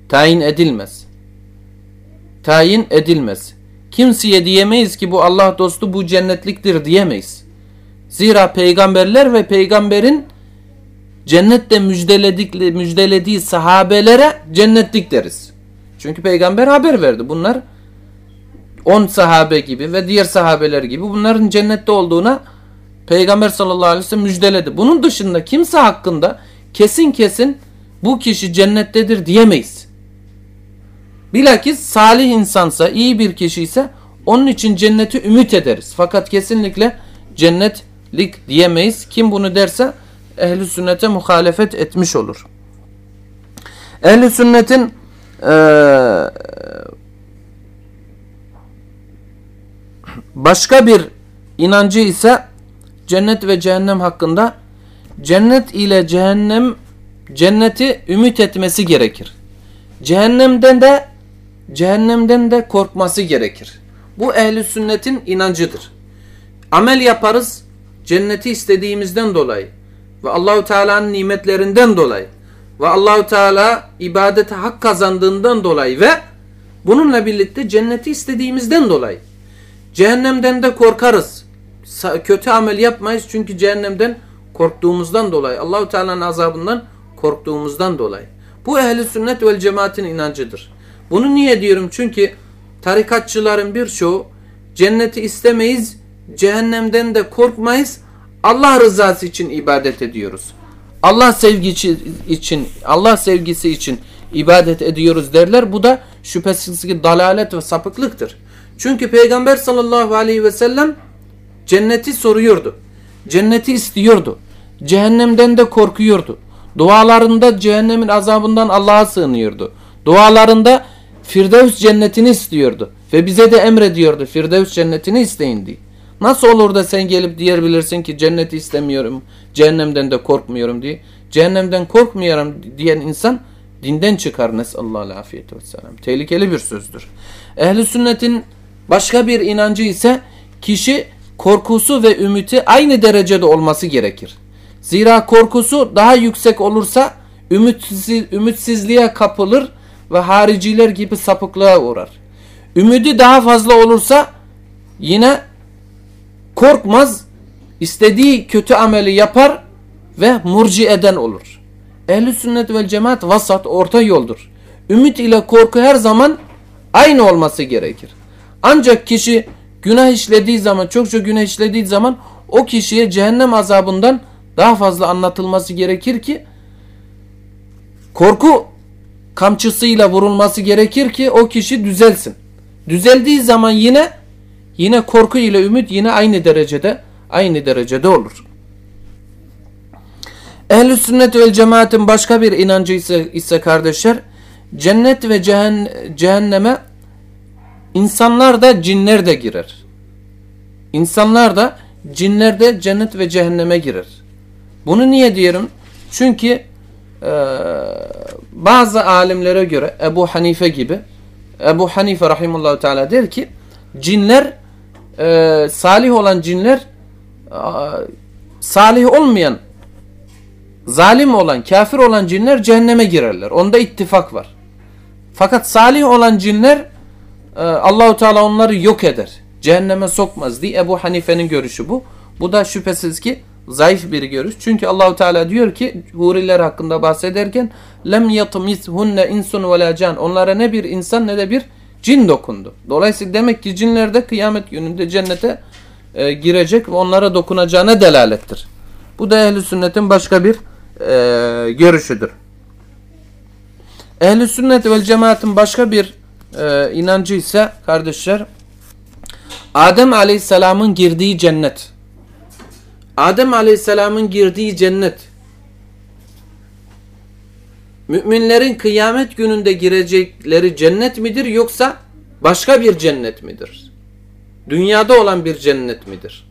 Tayin edilmez. Tayin edilmez. Kimseye diyemeyiz ki bu Allah dostu bu cennetliktir diyemeyiz. Zira peygamberler ve peygamberin cennette müjdeledik, müjdelediği sahabelere cennetlik deriz. Çünkü peygamber haber verdi. Bunlar 10 sahabe gibi ve diğer sahabeler gibi bunların cennette olduğuna peygamber sallallahu aleyhi ve sellem müjdeledi. Bunun dışında kimse hakkında kesin kesin bu kişi cennettedir diyemeyiz. Bilakis salih insansa, iyi bir kişi ise onun için cenneti ümit ederiz. Fakat kesinlikle cennetlik diyemeyiz. Kim bunu derse ehli sünnete muhalefet etmiş olur. Ehli sünnetin e, başka bir inancı ise cennet ve cehennem hakkında cennet ile cehennem cenneti ümit etmesi gerekir. Cehennemden de cehennemden de korkması gerekir. Bu ehli sünnetin inancıdır. Amel yaparız cenneti istediğimizden dolayı ve Allahu Teala'nın nimetlerinden dolayı ve Allahu Teala ibadete hak kazandığından dolayı ve bununla birlikte cenneti istediğimizden dolayı cehennemden de korkarız. Kötü amel yapmayız çünkü cehennemden korktuğumuzdan dolayı Allahu Teala'nın azabından korktuğumuzdan dolayı. Bu ehli sünnet vel cemaatin inancıdır. Bunu niye diyorum? Çünkü tarikatçıların birçoğu cenneti istemeyiz, cehennemden de korkmayız. Allah rızası için ibadet ediyoruz. Allah sevgisi için, Allah sevgisi için ibadet ediyoruz derler. Bu da şüphesiz ki dalalet ve sapıklıktır. Çünkü Peygamber sallallahu aleyhi ve sellem cenneti soruyordu. Cenneti istiyordu. Cehennemden de korkuyordu. Dualarında cehennemin azabından Allah'a sığınıyordu. Dualarında Firdevs cennetini istiyordu. Ve bize de emrediyordu Firdevs cennetini isteyin diye. Nasıl olur da sen gelip diyebilirsin ki cenneti istemiyorum, cehennemden de korkmuyorum diye. Cehennemden korkmuyorum diyen insan dinden çıkar. Nesallallahu afiyet vesselam. Tehlikeli bir sözdür. Ehli sünnetin başka bir inancı ise kişi korkusu ve ümiti aynı derecede olması gerekir. Zira korkusu daha yüksek olursa ümitsiz, ümitsizliğe kapılır ve hariciler gibi sapıklığa uğrar. Ümidi daha fazla olursa yine korkmaz, istediği kötü ameli yapar ve murci eden olur. Ehli sünnet ve cemaat vasat orta yoldur. Ümit ile korku her zaman aynı olması gerekir. Ancak kişi günah işlediği zaman, çokça günah işlediği zaman o kişiye cehennem azabından daha fazla anlatılması gerekir ki korku kamçısıyla vurulması gerekir ki o kişi düzelsin. Düzeldiği zaman yine yine korku ile ümit yine aynı derecede aynı derecede olur. Ehl-i sünnet ve cemaatin başka bir inancı ise, ise kardeşler cennet ve cehen, cehenneme insanlar da cinler de girer. İnsanlar da cinler de cennet ve cehenneme girer. Bunu niye diyorum? Çünkü bazı alimlere göre Ebu Hanife gibi Ebu Hanife rahimullahu teala der ki cinler e, salih olan cinler e, salih olmayan zalim olan kafir olan cinler cehenneme girerler. Onda ittifak var. Fakat salih olan cinler e, Allahu Teala onları yok eder. Cehenneme sokmaz diye Ebu Hanife'nin görüşü bu. Bu da şüphesiz ki zayıf bir görüş. Çünkü Allahu Teala diyor ki huriler hakkında bahsederken lem yatmishunne insun ve can. Onlara ne bir insan ne de bir cin dokundu. Dolayısıyla demek ki cinler de kıyamet gününde cennete e, girecek ve onlara dokunacağına delalettir. Bu da ehli sünnetin başka bir e, görüşüdür. Ehli sünnet ve cemaatin başka bir e, inancı ise kardeşler Adem Aleyhisselam'ın girdiği cennet. Adem Aleyhisselam'ın girdiği cennet müminlerin kıyamet gününde girecekleri cennet midir yoksa başka bir cennet midir? Dünyada olan bir cennet midir?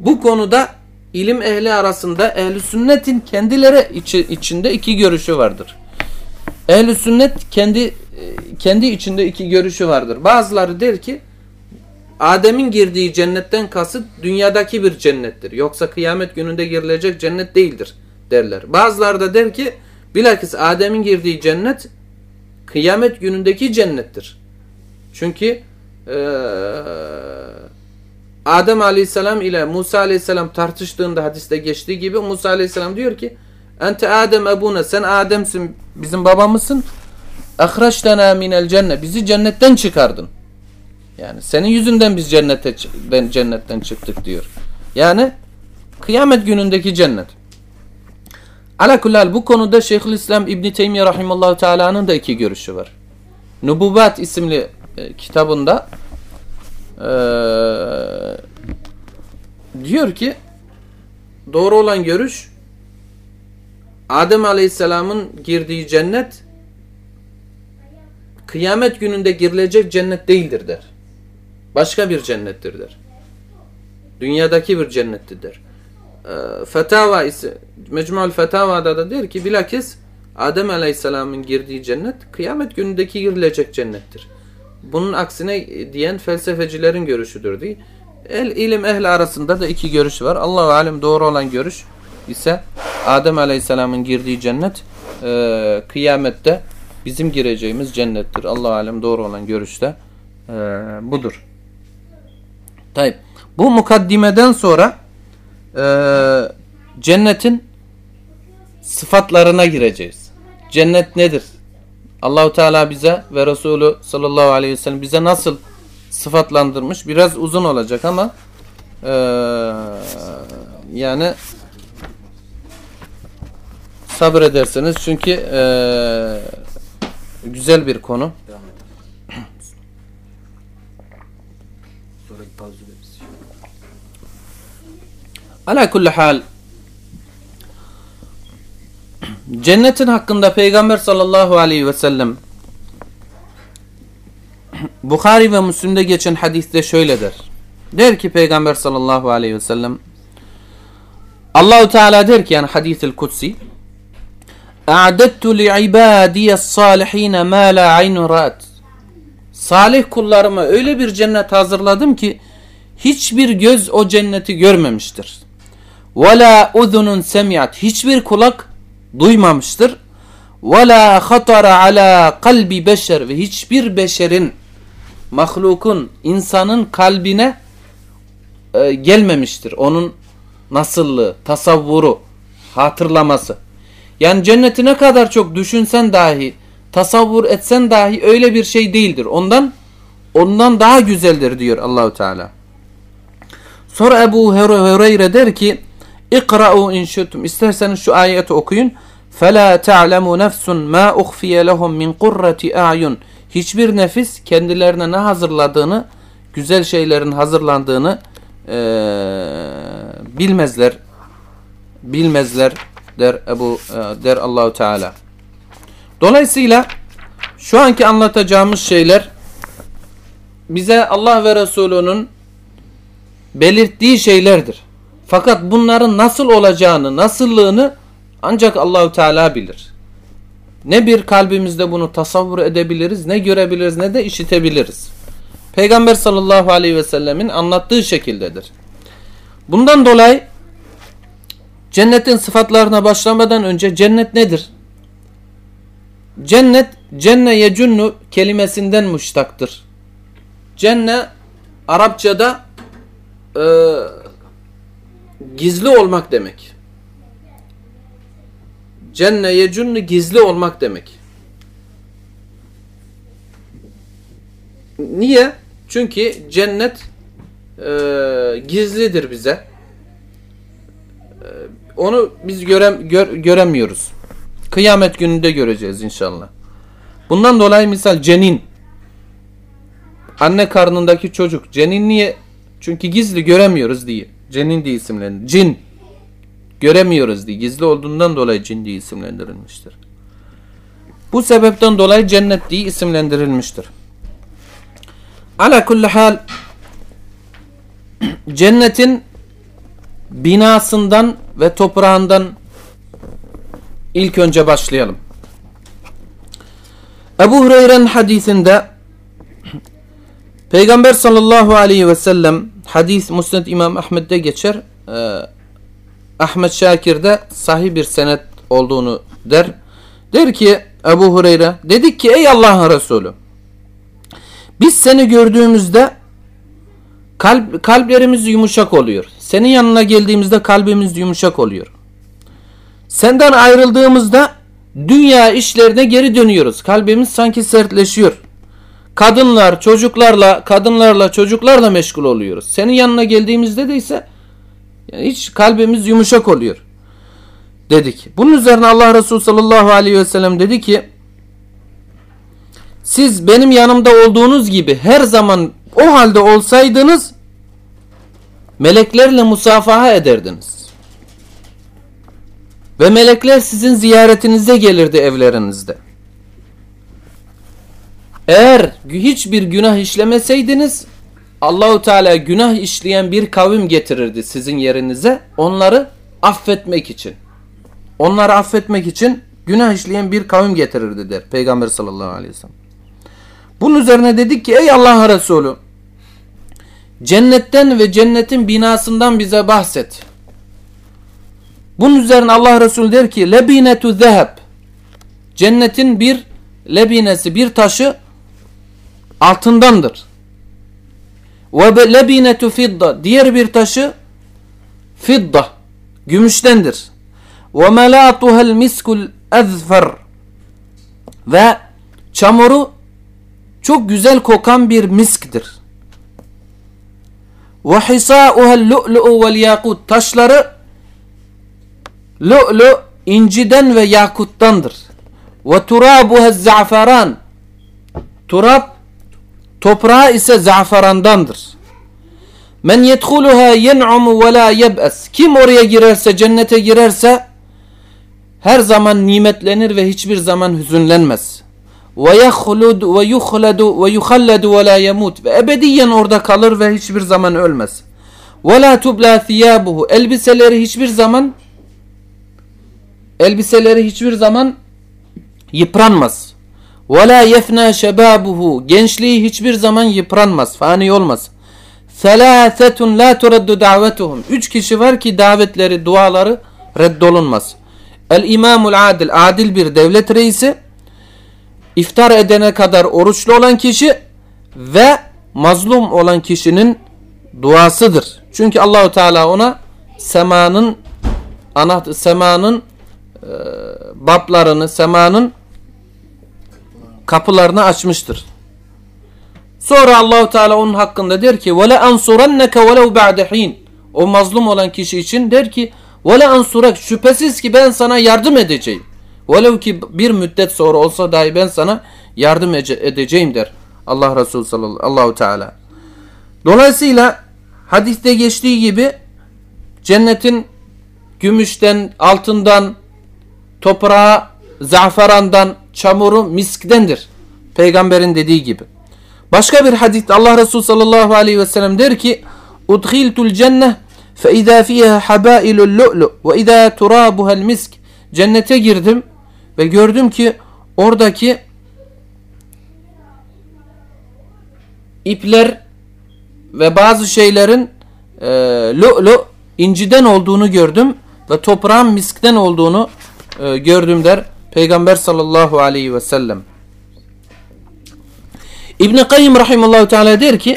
Bu konuda ilim ehli arasında ehli sünnetin kendileri içi, içinde iki görüşü vardır. Ehli sünnet kendi kendi içinde iki görüşü vardır. Bazıları der ki Adem'in girdiği cennetten kasıt dünyadaki bir cennettir. Yoksa kıyamet gününde girilecek cennet değildir derler. Bazıları da der ki bilakis Adem'in girdiği cennet kıyamet günündeki cennettir. Çünkü ee, Adem aleyhisselam ile Musa aleyhisselam tartıştığında hadiste geçtiği gibi Musa aleyhisselam diyor ki Ente Adem ebuna sen Adem'sin bizim babamızsın. Ahraçtena minel cennet bizi cennetten çıkardın. Yani senin yüzünden biz cennete cennetten çıktık diyor. Yani kıyamet günündeki cennet. Alakullal bu konuda Şeyhülislam İbn Teymiyye rahimallahu teala'nın da iki görüşü var. Nububat isimli e, kitabında e, diyor ki doğru olan görüş Adem Aleyhisselam'ın girdiği cennet kıyamet gününde girilecek cennet değildir der. Başka bir cennettir der. Dünyadaki bir cennettir. E, Fetava ise Mecmual Fetava'da da der ki bilakis Adem Aleyhisselam'ın girdiği cennet kıyamet günündeki girilecek cennettir. Bunun aksine diyen felsefecilerin görüşüdür diye. El ilim ehli arasında da iki görüş var. Allahu alem doğru olan görüş ise Adem Aleyhisselam'ın girdiği cennet e, kıyamette bizim gireceğimiz cennettir. Allahu alem doğru olan görüşte e, budur. Tayyip. Bu mukaddimeden sonra e, cennetin sıfatlarına gireceğiz. cennet nedir? Allahu Teala bize ve Resulü sallallahu aleyhi ve sellem bize nasıl sıfatlandırmış? Biraz uzun olacak ama ee, yani sabrederseniz çünkü ee, güzel bir konu. Ala kulli hal Cennetin hakkında Peygamber sallallahu aleyhi ve sellem Bukhari ve Müslim'de geçen hadiste şöyle der. Der ki Peygamber sallallahu aleyhi ve sellem Allahu Teala der ki yani hadis-i kutsi A'dettu li'ibadiyes salihin ma la aynun ra'at Salih kullarıma öyle bir cennet hazırladım ki hiçbir göz o cenneti görmemiştir. Ve la uzunun semiat hiçbir kulak duymamıştır. Ve la hatara ala kalbi beşer ve hiçbir beşerin mahlukun insanın kalbine e, gelmemiştir. Onun nasıllığı, tasavvuru, hatırlaması. Yani cenneti ne kadar çok düşünsen dahi, tasavvur etsen dahi öyle bir şey değildir. Ondan ondan daha güzeldir diyor Allahu Teala. Sonra Ebu Hureyre der ki İkra'u in şutum. İsterseniz şu ayeti okuyun. فَلَا تَعْلَمُ نَفْسٌ مَا اُخْفِيَ لَهُمْ مِنْ قُرَّةِ اَعْيُنْ Hiçbir nefis kendilerine ne hazırladığını, güzel şeylerin hazırlandığını e, bilmezler. Bilmezler der Ebu e, der Allahu Teala. Dolayısıyla şu anki anlatacağımız şeyler bize Allah ve Resulü'nün belirttiği şeylerdir. Fakat bunların nasıl olacağını, nasıllığını ancak Allahu Teala bilir. Ne bir kalbimizde bunu tasavvur edebiliriz, ne görebiliriz, ne de işitebiliriz. Peygamber sallallahu aleyhi ve sellemin anlattığı şekildedir. Bundan dolayı cennetin sıfatlarına başlamadan önce cennet nedir? Cennet, cenne yecunnu kelimesinden müştaktır. Cenne Arapçada e, gizli olmak demek. Cenne yecunnu gizli olmak demek. Niye? Çünkü cennet e, gizlidir bize. E, onu biz görem, gör, göremiyoruz. Kıyamet gününde göreceğiz inşallah. Bundan dolayı misal cenin anne karnındaki çocuk cenin niye? Çünkü gizli göremiyoruz diye. Cenin diye isimlendir. Cin göremiyoruz diye. Gizli olduğundan dolayı cin diye isimlendirilmiştir. Bu sebepten dolayı cennet diye isimlendirilmiştir. Ala kulli hal cennetin binasından ve toprağından ilk önce başlayalım. Ebu Hureyre'nin hadisinde Peygamber sallallahu aleyhi ve sellem hadis Musned İmam Ahmet'te geçer. Ee, Ahmet Şakir'de sahih bir senet olduğunu der. Der ki Ebu Hureyre dedik ki ey Allah'ın Resulü biz seni gördüğümüzde kalp, kalplerimiz yumuşak oluyor. Senin yanına geldiğimizde kalbimiz yumuşak oluyor. Senden ayrıldığımızda dünya işlerine geri dönüyoruz. Kalbimiz sanki sertleşiyor. Kadınlar, çocuklarla, kadınlarla, çocuklarla meşgul oluyoruz. Senin yanına geldiğimizde de ise yani hiç kalbimiz yumuşak oluyor. Dedik. Bunun üzerine Allah Resulü sallallahu aleyhi ve sellem dedi ki siz benim yanımda olduğunuz gibi her zaman o halde olsaydınız meleklerle musafaha ederdiniz. Ve melekler sizin ziyaretinize gelirdi evlerinizde. Eğer hiçbir günah işlemeseydiniz Allahu Teala günah işleyen bir kavim getirirdi sizin yerinize onları affetmek için. Onları affetmek için günah işleyen bir kavim getirirdi der Peygamber sallallahu aleyhi ve sellem. Bunun üzerine dedik ki ey Allah Resulü cennetten ve cennetin binasından bize bahset. Bunun üzerine Allah Resulü der ki lebinetu zeheb cennetin bir lebinesi bir taşı altındandır. Ve lebinetu fidda diğer bir taşı fidda gümüştendir. Ve melatuhel miskul ezfer Ve çamuru çok güzel kokan bir misktir. Ve hisâuhel lu'lu'u vel yakut. Taşları lu'lu inciden ve yakuttandır. Ve turabuha za'feran. Turab toprağı ise zaferandandır. Men yedhuluha yen'umu ve la yeb'es. Kim oraya girerse, cennete girerse her zaman nimetlenir ve hiçbir zaman hüzünlenmez. Ve yehlud ve yuhladu ve yuhalladu ve la yemut. Ve ebediyen orada kalır ve hiçbir zaman ölmez. Ve la tubla thiyabuhu. Elbiseleri hiçbir zaman elbiseleri hiçbir zaman yıpranmaz. Ve la yefna şebabuhu. Gençliği hiçbir zaman yıpranmaz, fani olmaz. Selâsetun la turaddu davetuhum. Üç kişi var ki davetleri, duaları reddolunmaz. El imamul adil, bir devlet reisi, iftar edene kadar oruçlu olan kişi ve mazlum olan kişinin duasıdır. Çünkü Allahu Teala ona semanın anaht semanın e, bablarını, semanın kapılarını açmıştır. Sonra Allahu Teala onun hakkında der ki: "Ve la ansurannaka velev ba'de hin." O mazlum olan kişi için der ki: "Ve la ansurak şüphesiz ki ben sana yardım edeceğim. Velev ki bir müddet sonra olsa dahi ben sana yardım edeceğim." der Allah Resulü sallallahu Teala. Dolayısıyla hadiste geçtiği gibi cennetin gümüşten, altından, toprağa, zaferandan, çamuru miskdendir. Peygamberin dediği gibi. Başka bir hadis Allah Resulü sallallahu aleyhi ve sellem der ki Udkhiltul cenneh fe izâ fîhâ habâilul lu'lu ve izâ turâbuhel misk Cennete girdim ve gördüm ki oradaki ipler ve bazı şeylerin e, lu'lu inciden olduğunu gördüm ve toprağın miskten olduğunu e, gördüm der Peygamber sallallahu aleyhi ve sellem. İbn Kayyim rahimehullahü teala der ki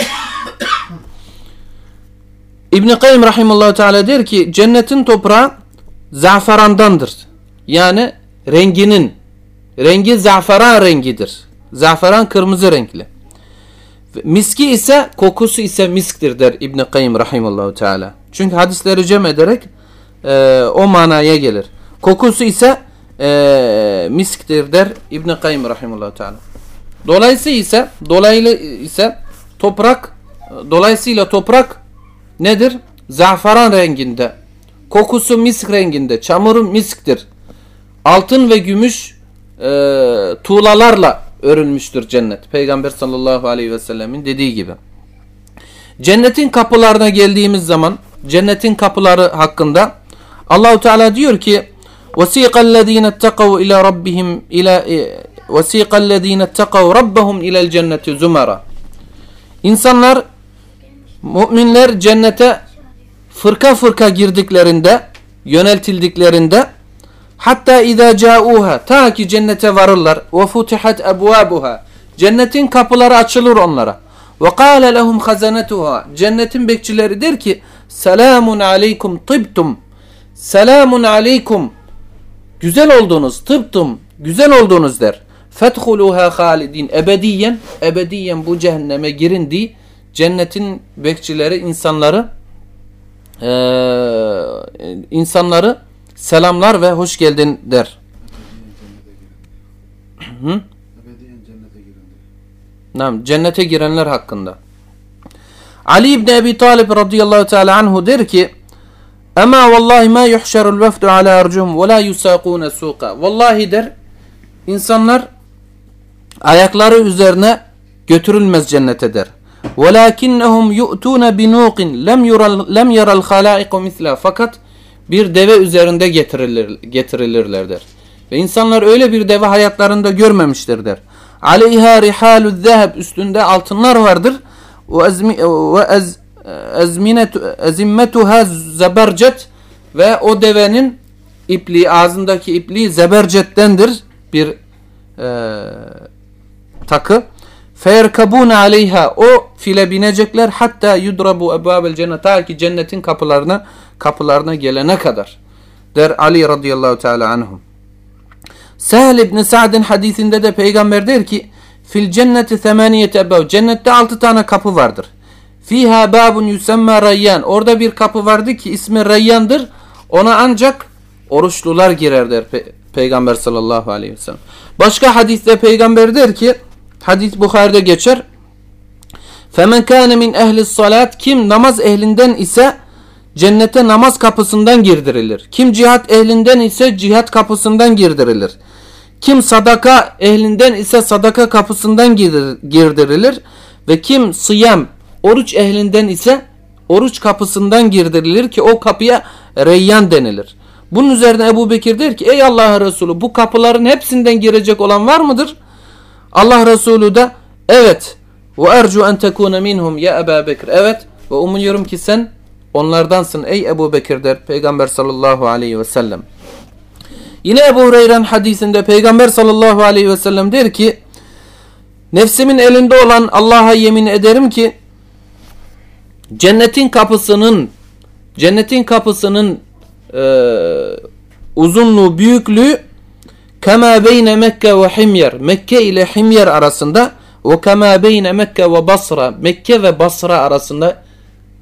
İbn Kayyim rahimehullahü teala der ki cennetin toprağı zaferandandır. Yani renginin rengi zaferan rengidir. Zaferan kırmızı renkli. Miski ise kokusu ise misktir der İbn Kayyim rahimehullahü teala. Çünkü hadisleri cem ederek e, o manaya gelir. Kokusu ise e, misktir der İbn Kayyim rahimehullahü teala. Dolayısıyla ise dolaylı ise toprak dolayısıyla toprak nedir? Zaferan renginde. Kokusu misk renginde. Çamuru misktir. Altın ve gümüş e, tuğlalarla örülmüştür cennet. Peygamber sallallahu aleyhi ve sellemin dediği gibi. Cennetin kapılarına geldiğimiz zaman cennetin kapıları hakkında Allahu Teala diyor ki: "Vasiqa ellezine ittaqav ila rabbihim ila وَسِيقَ الَّذ۪ينَ اتَّقَوْ رَبَّهُمْ اِلَى الْجَنَّةِ زُمَرًا İnsanlar, müminler cennete fırka fırka girdiklerinde, yöneltildiklerinde hatta اِذَا جَاءُوهَا ta ki cennete varırlar وَفُتِحَتْ اَبْوَابُهَا Cennetin kapıları açılır onlara. وَقَالَ لَهُمْ خَزَنَتُهَا Cennetin bekçileri der ki Selamun aleykum tıbtum Selamun aleykum Güzel oldunuz tıbtum Güzel oldunuz der. Fethuluha halidin ebediyen ebediyen bu cehenneme girin di cennetin bekçileri insanları e, insanları selamlar ve hoş geldin der. Hı? Nam cennete girenler hakkında. Ali İbni Ebi Talib radıyallahu teala anhu der ki ama vallahi ma yuhşarul vefdu ala ercum ve la yusaquna suqa. Vallahi der insanlar ayakları üzerine götürülmez cennete der. Velakinnehum yu'tuna binuqin lem yural lem yaral halaiqu misla. Fakat bir deve üzerinde getirilir getirilirler der. Ve insanlar öyle bir deve hayatlarında görmemiştir der. Aleyha rihaluz zehab üstünde altınlar vardır. Ve ez ezimmetuha zebercet ve o devenin ipliği ağzındaki ipliği zebercettendir bir e, takı. Feyerkabuna aleyha o file binecekler hatta yudrabu ebabel cennet ta ki cennetin kapılarına kapılarına gelene kadar der Ali radıyallahu teala anhum. Sehl ibn Sa'd'in hadisinde de peygamber der ki fil cenneti semaniyete ebav cennette altı tane kapı vardır. Fiha babun yusemma rayyan. Orada bir kapı vardı ki ismi Rayyan'dır. Ona ancak oruçlular girer der Pe Peygamber sallallahu aleyhi ve sellem. Başka hadiste peygamber der ki hadis Bukhari'de geçer. Femen kâne min ehli salat kim namaz ehlinden ise cennete namaz kapısından girdirilir. Kim cihat ehlinden ise cihat kapısından girdirilir. Kim sadaka ehlinden ise sadaka kapısından girdirilir. Ve kim sıyam oruç ehlinden ise oruç kapısından girdirilir ki o kapıya reyyan denilir. Bunun üzerine Ebu Bekir der ki ey Allah Resulü bu kapıların hepsinden girecek olan var mıdır? Allah Resulü de evet ve ercu en tekune minhum ya Ebu Bekir. Evet ve umuyorum ki sen onlardansın ey Ebu Bekir der Peygamber sallallahu aleyhi ve sellem. Yine Ebu Hureyre'nin hadisinde Peygamber sallallahu aleyhi ve sellem der ki Nefsimin elinde olan Allah'a yemin ederim ki cennetin kapısının cennetin kapısının e, uzunluğu büyüklüğü kema beyne Mekke ve Himyer Mekke ile Himyer arasında ve kema beyne Mekke ve Basra Mekke ve Basra arasında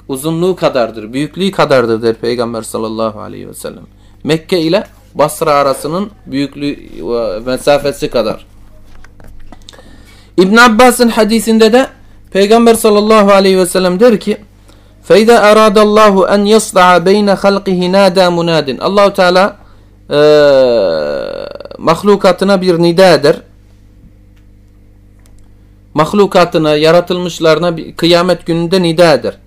uzunluğu kadardır, büyüklüğü kadardır der Peygamber sallallahu aleyhi ve sellem. Mekke ile Basra arasının büyüklüğü mesafesi kadar. İbn Abbas'ın hadisinde de Peygamber sallallahu aleyhi ve sellem der ki Feyda aradallahu en yasda'a beyne halqihi nada munadin. Allahu Teala e, mahlukatına bir nida eder. Mahlukatına, yaratılmışlarına bir, kıyamet gününde nida eder.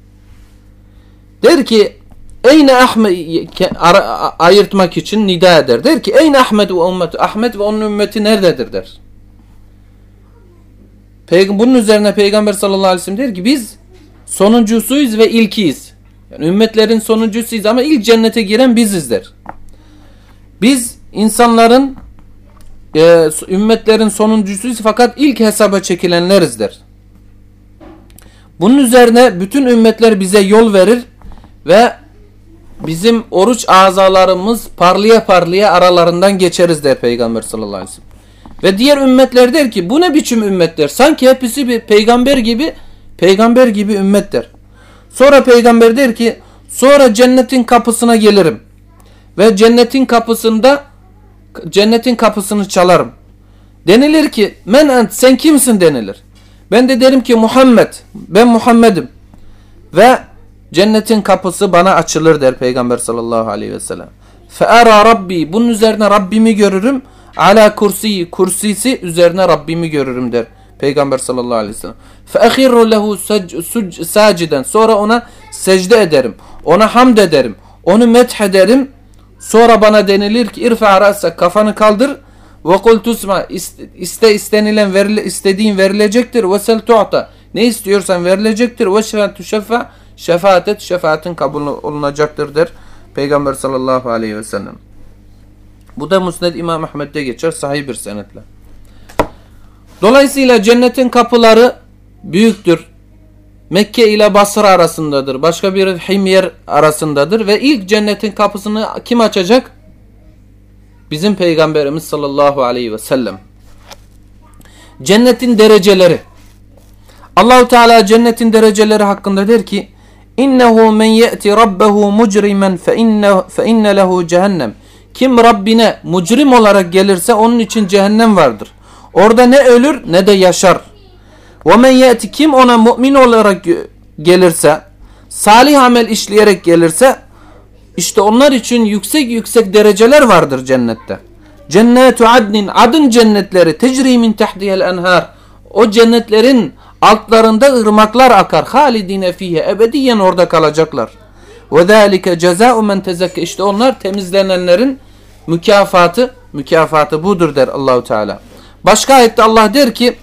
Der ki Eyne Ahmet ayırtmak için nida eder. Der ki Eyne Ahmet ve ümmeti. Ahmet ve onun ümmeti nerededir der. Bunun üzerine Peygamber sallallahu aleyhi ve sellem der ki biz sonuncusuyuz ve ilkiyiz. Yani ümmetlerin sonuncusuyuz ama ilk cennete giren biziz der. Biz insanların e, ümmetlerin sonuncusuyuz fakat ilk hesaba çekilenleriz der. Bunun üzerine bütün ümmetler bize yol verir ve bizim oruç azalarımız parlıya parlıya aralarından geçeriz der Peygamber sallallahu aleyhi ve sellem. Ve diğer ümmetler der ki bu ne biçim ümmetler? Sanki hepsi bir peygamber gibi peygamber gibi ümmetler. Sonra peygamber der ki sonra cennetin kapısına gelirim. Ve cennetin kapısında cennetin kapısını çalarım. Denilir ki men ent sen kimsin denilir. Ben de derim ki Muhammed ben Muhammed'im. Ve cennetin kapısı bana açılır der Peygamber sallallahu aleyhi ve sellem. Fe'ara Rabbi bunun üzerine Rabbimi görürüm. Ala kursi kursisi üzerine Rabbimi görürüm der. Peygamber sallallahu aleyhi ve sellem. Fe'ahirru lehu saciden. Sonra ona secde ederim. Ona hamd ederim. Onu meth ederim. Sonra bana denilir ki irfa ra'sa kafanı kaldır ve kul iste istenilen verile, istediğin verilecektir ve sel ne istiyorsan verilecektir ve şefaat tuşeffa şefaat et şefaatin kabul olunacaktır der Peygamber sallallahu aleyhi ve sellem. Bu da Musned İmam Ahmet'te geçer sahih bir senetle. Dolayısıyla cennetin kapıları büyüktür. Mekke ile Basra arasındadır. Başka bir Himyer arasındadır. Ve ilk cennetin kapısını kim açacak? Bizim Peygamberimiz sallallahu aleyhi ve sellem. Cennetin dereceleri. Allahu Teala cennetin dereceleri hakkında der ki: "İnnehu men ye'ti rabbehu mucrimen fe inne fe inne lehu cehennem." Kim Rabbine mucrim olarak gelirse onun için cehennem vardır. Orada ne ölür ne de yaşar. وَمَنْ يَأْتِ Kim ona mümin olarak gelirse, salih amel işleyerek gelirse, işte onlar için yüksek yüksek dereceler vardır cennette. Cennetu adnin, adın cennetleri, tecri min tahtihel enhar. O cennetlerin altlarında ırmaklar akar. Halidine fihe, ebediyen orada kalacaklar. Ve zâlike cezâ'u men tezekke. İşte onlar temizlenenlerin mükafatı, mükafatı budur der Allahu Teala. Başka ayette Allah der ki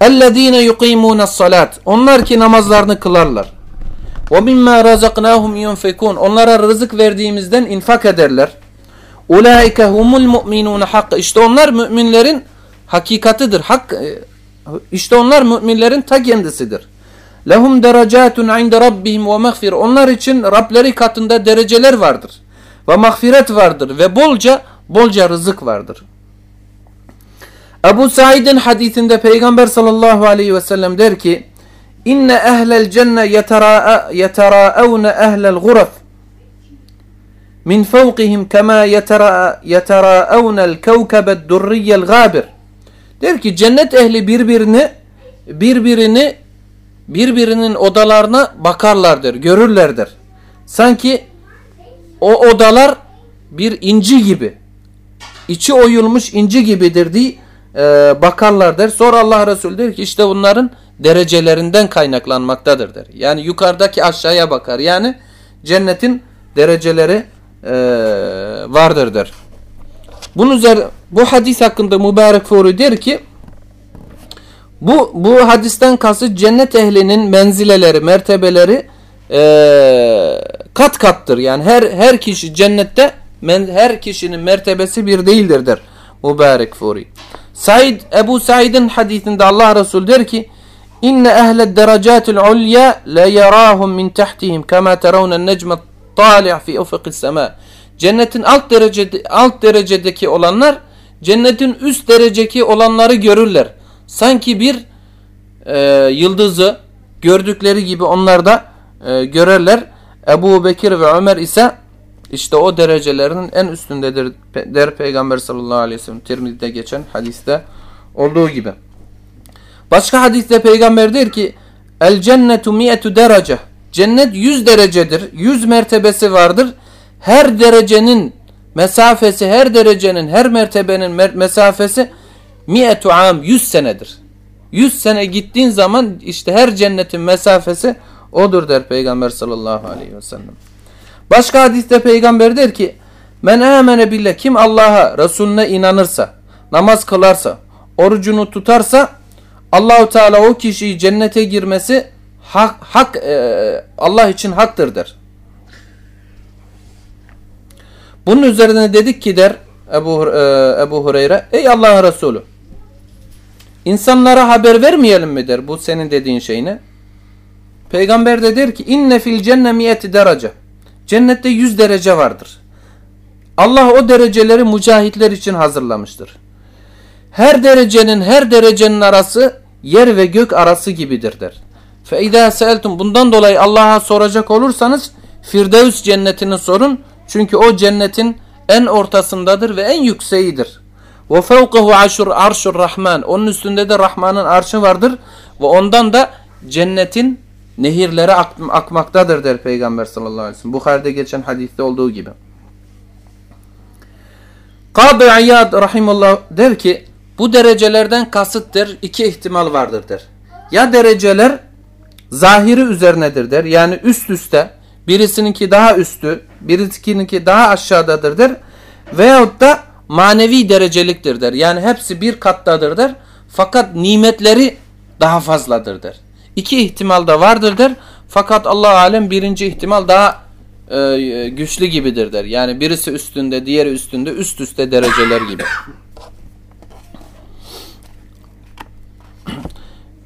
اَلَّذ۪ينَ يُقِيمُونَ الصَّلَاتِ Onlar ki namazlarını kılarlar. وَمِمَّا رَزَقْنَاهُمْ يُنْفِكُونَ Onlara rızık verdiğimizden infak ederler. اُولَٰئِكَ هُمُ الْمُؤْمِنُونَ حق İşte onlar müminlerin hakikatidir. Hak, e, işte onlar müminlerin ta kendisidir. Lehum derecatun inde rabbihim ve mağfir. Onlar için Rableri katında dereceler vardır. Ve mağfiret vardır ve bolca bolca rızık vardır. Ebu Said'in hadisinde Peygamber sallallahu aleyhi ve sellem der ki İnne ehlel cenne yeterâevne ehlel guraf min fevkihim kema yeterâevnel kevkebed durriyel gâbir Der ki cennet ehli birbirini birbirini birbirinin odalarına bakarlardır, görürlerdir. Sanki o odalar bir inci gibi, içi oyulmuş inci gibidir diye e, bakarlardır. Sonra Allah Resulü der ki işte bunların derecelerinden kaynaklanmaktadır der. Yani yukarıdaki aşağıya bakar. Yani cennetin dereceleri e, vardır der. Bunun üzerine bu hadis hakkında mübarek Furi der ki bu bu hadisten kasıt cennet ehlinin menzileleri, mertebeleri e, kat kattır. Yani her her kişi cennette men, her kişinin mertebesi bir değildir der. Mübarek Furi. Said Ebu Said'in hadisinde Allah Resulü der ki İnne ehled derecatil ulya la yarahum min tahtihim kema teravnen necmet tali' fi ufukis sema. Cennetin alt derecede alt derecedeki olanlar cennetin üst dereceki olanları görürler. Sanki bir e, yıldızı gördükleri gibi onlar da e, görürler. Ebu Bekir ve Ömer ise işte o derecelerinin en üstündedir der Peygamber sallallahu aleyhi ve sellem Tirmidhi'de geçen hadiste olduğu gibi. Başka hadiste peygamber der ki El cennetu mi'etu derece Cennet yüz derecedir. Yüz mertebesi vardır. Her derecenin mesafesi, her derecenin, her mertebenin mesafesi mi'etu am yüz senedir. Yüz sene gittiğin zaman işte her cennetin mesafesi odur der Peygamber sallallahu aleyhi ve sellem. Başka hadiste peygamber der ki Men amene billah kim Allah'a Resulüne inanırsa, namaz kılarsa, orucunu tutarsa Allahu Teala o kişiyi cennete girmesi hak, hak e, Allah için haktır der. Bunun üzerine dedik ki der Ebu, e, Ebu Hureyre ey Allah'ın Resulü insanlara haber vermeyelim mi der bu senin dediğin şey ne? Peygamber de der ki inne fil cenne miyeti derece cennette yüz derece vardır. Allah o dereceleri mücahitler için hazırlamıştır. Her derecenin her derecenin arası yer ve gök arası gibidir der. فَاِذَا سَأَلْتُمْ Bundan dolayı Allah'a soracak olursanız Firdevs cennetini sorun. Çünkü o cennetin en ortasındadır ve en yükseğidir. وَفَوْقَهُ عَشُرْ arşur Rahman. Onun üstünde de Rahman'ın arşı vardır. Ve ondan da cennetin nehirleri ak akmaktadır der Peygamber sallallahu aleyhi ve sellem. Bukhari'de geçen hadiste olduğu gibi. Kadı İyad rahimullah der ki bu derecelerden kasıttır iki ihtimal vardır der. Ya dereceler zahiri üzerinedir der. Yani üst üste birisininki daha üstü birisininki daha aşağıdadır der. Veyahut da manevi dereceliktir der. Yani hepsi bir kattadır der. Fakat nimetleri daha fazladır der. İki ihtimal da vardır der. Fakat Allah alem birinci ihtimal daha e, güçlü gibidir der. Yani birisi üstünde diğeri üstünde üst üste dereceler gibi.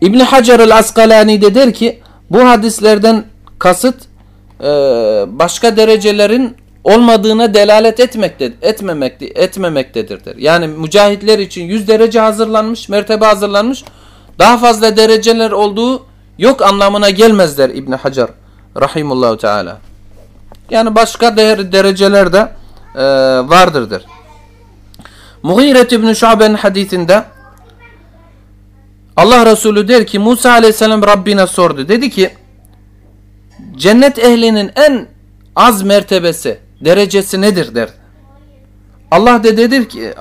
İbni Hacer el-Askalani de der ki bu hadislerden kasıt e, başka derecelerin olmadığına delalet etmekte, etmemekte, etmemektedir der. Yani mücahitler için 100 derece hazırlanmış, mertebe hazırlanmış. Daha fazla dereceler olduğu yok anlamına gelmez der İbni Hacer rahimullahu teala. Yani başka değer, dereceler de e, vardır der. Muhiret İbni Şuabe'nin hadisinde Allah Resulü der ki Musa aleyhisselam Rabbine sordu. Dedi ki cennet ehlinin en az mertebesi, derecesi nedir der. Allah de dedir ki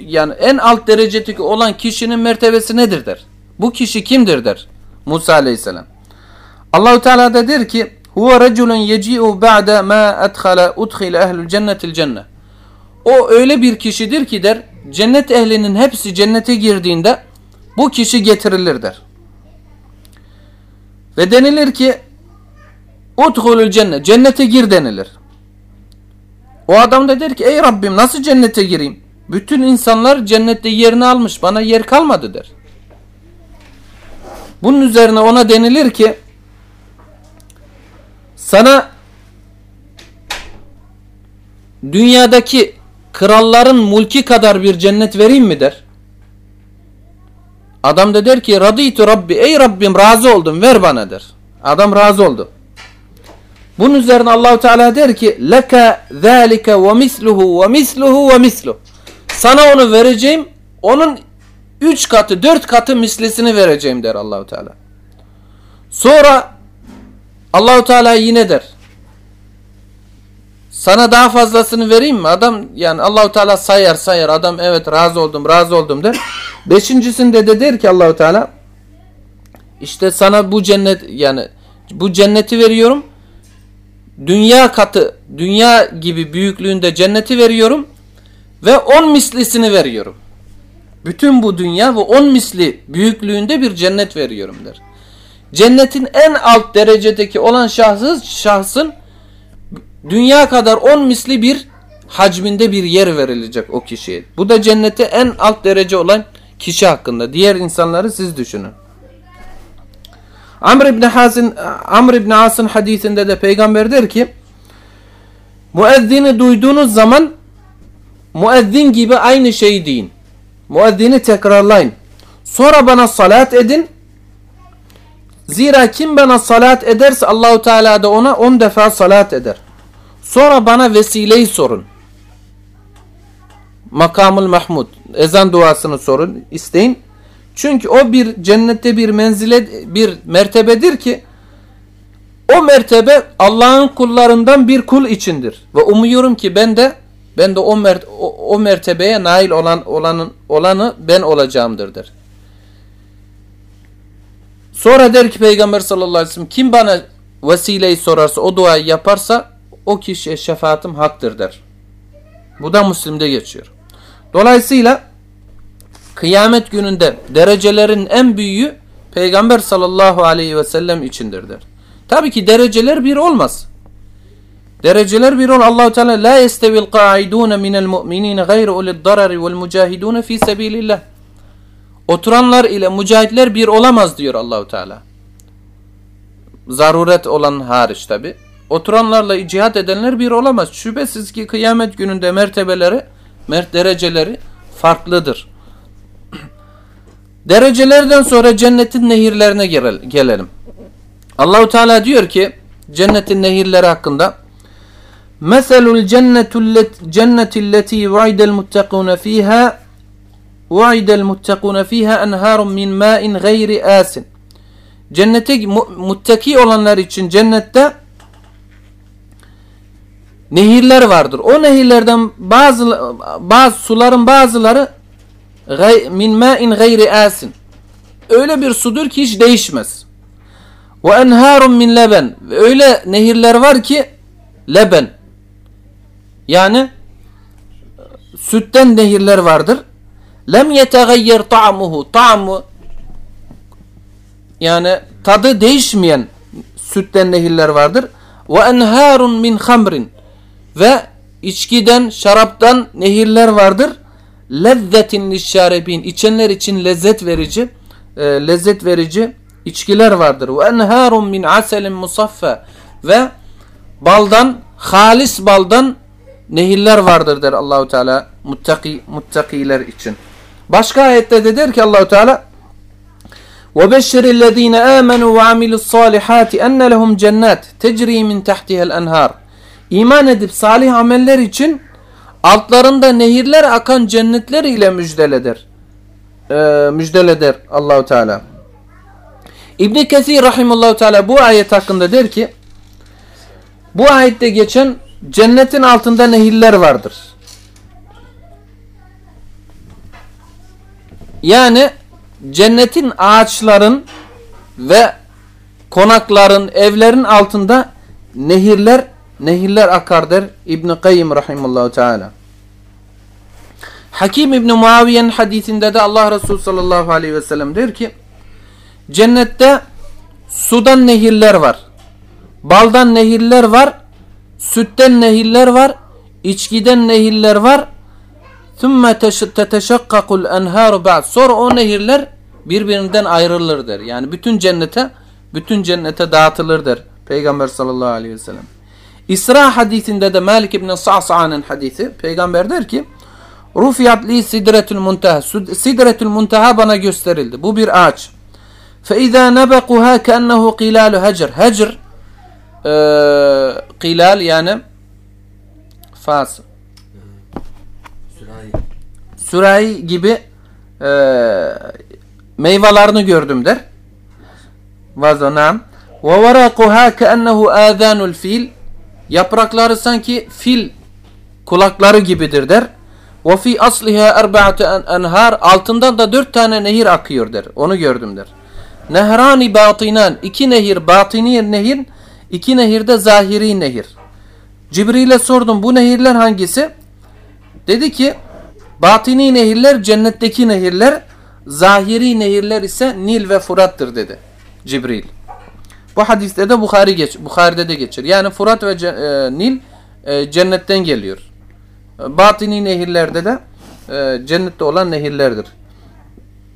yani en alt derecedeki olan kişinin mertebesi nedir der. Bu kişi kimdir der Musa aleyhisselam. Allahu Teala da der ki huve reculun yeci'u ba'de ma adkhala udkhile ehlul cennetil cennet. O öyle bir kişidir ki der cennet ehlinin hepsi cennete girdiğinde bu kişi getirilir der. Ve denilir ki Udhulul cennet. Cennete gir denilir. O adam da der ki ey Rabbim nasıl cennete gireyim? Bütün insanlar cennette yerini almış. Bana yer kalmadı der. Bunun üzerine ona denilir ki sana dünyadaki kralların mulki kadar bir cennet vereyim mi der. Adam da der ki raditu Rabbi ey Rabbim razı oldum ver bana der. Adam razı oldu. Bunun üzerine Allahu Teala der ki leke zalike ve misluhu ve misluhu ve misluhu. Sana onu vereceğim. Onun üç katı, dört katı mislisini vereceğim der Allahu Teala. Sonra Allahu Teala yine der. Sana daha fazlasını vereyim mi? Adam yani Allahu Teala sayar sayar. Adam evet razı oldum, razı oldum der. Beşincisinde de der ki Allahu Teala işte sana bu cennet yani bu cenneti veriyorum. Dünya katı, dünya gibi büyüklüğünde cenneti veriyorum ve on mislisini veriyorum. Bütün bu dünya ve on misli büyüklüğünde bir cennet veriyorum der. Cennetin en alt derecedeki olan şahsız, şahsın dünya kadar on misli bir hacminde bir yer verilecek o kişiye. Bu da cennete en alt derece olan kişi hakkında. Diğer insanları siz düşünün. Amr ibn Hasin Amr ibn As'ın hadisinde de peygamber der ki müezzini duyduğunuz zaman müezzin gibi aynı şeyi deyin. Müezzini tekrarlayın. Sonra bana salat edin. Zira kim bana salat ederse Allahu Teala da ona on defa salat eder. Sonra bana vesileyi sorun. Makamul Mahmud. Ezan duasını sorun, isteyin. Çünkü o bir cennette bir menzile bir mertebedir ki o mertebe Allah'ın kullarından bir kul içindir. Ve umuyorum ki ben de ben de o, mer o, o mertebeye nail olan olanın olanı ben olacağımdır der. Sonra der ki Peygamber sallallahu aleyhi ve sellem kim bana vesileyi sorarsa o duayı yaparsa o kişiye şefaatim haktır der. Bu da Müslim'de geçiyor. Dolayısıyla kıyamet gününde derecelerin en büyüğü Peygamber sallallahu aleyhi ve sellem içindir der. Tabii ki dereceler bir olmaz. Dereceler bir ol. Allahu Teala la yestevil qaidun minel mu'minin gayru ulid darari vel mucahidun fi sabilillah. Oturanlar ile mücahitler bir olamaz diyor Allahu Teala. Zaruret olan hariç tabi. Oturanlarla cihat edenler bir olamaz. Şüphesiz ki kıyamet gününde mertebeleri, mert dereceleri farklıdır. Derecelerden sonra cennetin nehirlerine gelelim. Allahu Teala diyor ki cennetin nehirleri hakkında Meselul cenneti leti vaidel muttakun fiha vaidel muttakun fiha enharun min ma'in gayri asin Cennete muttaki olanlar için cennette nehirler vardır. O nehirlerden bazı bazı suların bazıları min ma'in gayri asin. Öyle bir sudur ki hiç değişmez. Ve enharun min leben. Öyle nehirler var ki leben. Yani sütten nehirler vardır. Lem yetegayyer ta'muhu. Ta'mu yani tadı değişmeyen sütten nehirler vardır. Ve enharun min hamrin. Ve içkiden, şaraptan nehirler vardır. Lezzetin lişşaribin. İçenler için lezzet verici, e, lezzet verici içkiler vardır. Ve enharun min aselin musaffa. Ve baldan, halis baldan nehirler vardır der Allahu Teala muttaki muttakiler için. Başka ayette de der ki Allahu Teala وَبَشِّرِ الَّذ۪ينَ آمَنُوا وَعَمِلُوا الصَّالِحَاتِ اَنَّ لَهُمْ جَنَّاتٍ تَجْرِي مِنْ تَحْتِهَا الْاَنْهَارِ İman edip salih ameller için altlarında nehirler akan cennetler ile müjdeleder. Ee, müjdeleder Allahu Teala. İbn Kesir rahimehullah Teala bu ayet hakkında der ki bu ayette geçen cennetin altında nehirler vardır. Yani cennetin ağaçların ve konakların, evlerin altında nehirler nehirler akar der İbn Kayyim rahimehullah teala. Hakim İbn Muaviye'nin hadisinde de Allah Resulü sallallahu aleyhi ve sellem der ki cennette sudan nehirler var. Baldan nehirler var sütten nehirler var, içkiden nehirler var. ثُمَّ تَتَشَقَّقُ الْاَنْهَارُ بَعْدِ Sonra o nehirler birbirinden ayrılır der. Yani bütün cennete bütün cennete dağıtılır der. Peygamber sallallahu aleyhi ve sellem. İsra hadisinde de Malik ibn Sa'sa'nın hadisi Peygamber der ki Rufiyat li sidretül muntaha. Sidretül muntaha bana gösterildi. Bu bir ağaç. فَاِذَا نَبَقُهَا كَأَنَّهُ قِلَالُ هَجْرٍ Hecr e, qilal yani fas Sürahi. sürahi gibi e, meyvelerini gördüm der. Vazo nam. Ve varaquha keennehu azanul fil. Yaprakları sanki fil kulakları gibidir der. Ve fi asliha erba'atu enhar. Altından da dört tane nehir akıyor der. Onu gördüm der. Nehrani batinan. iki nehir batini nehir. İki nehir de zahiri nehir. Cibril'e sordum bu nehirler hangisi? Dedi ki batini nehirler cennetteki nehirler. Zahiri nehirler ise Nil ve Fırat'tır dedi Cibril. Bu hadiste de Bukhari geç, Bukhari'de de geçer. Yani Fırat ve e, Nil e, cennetten geliyor. Batini nehirlerde de e, cennette olan nehirlerdir.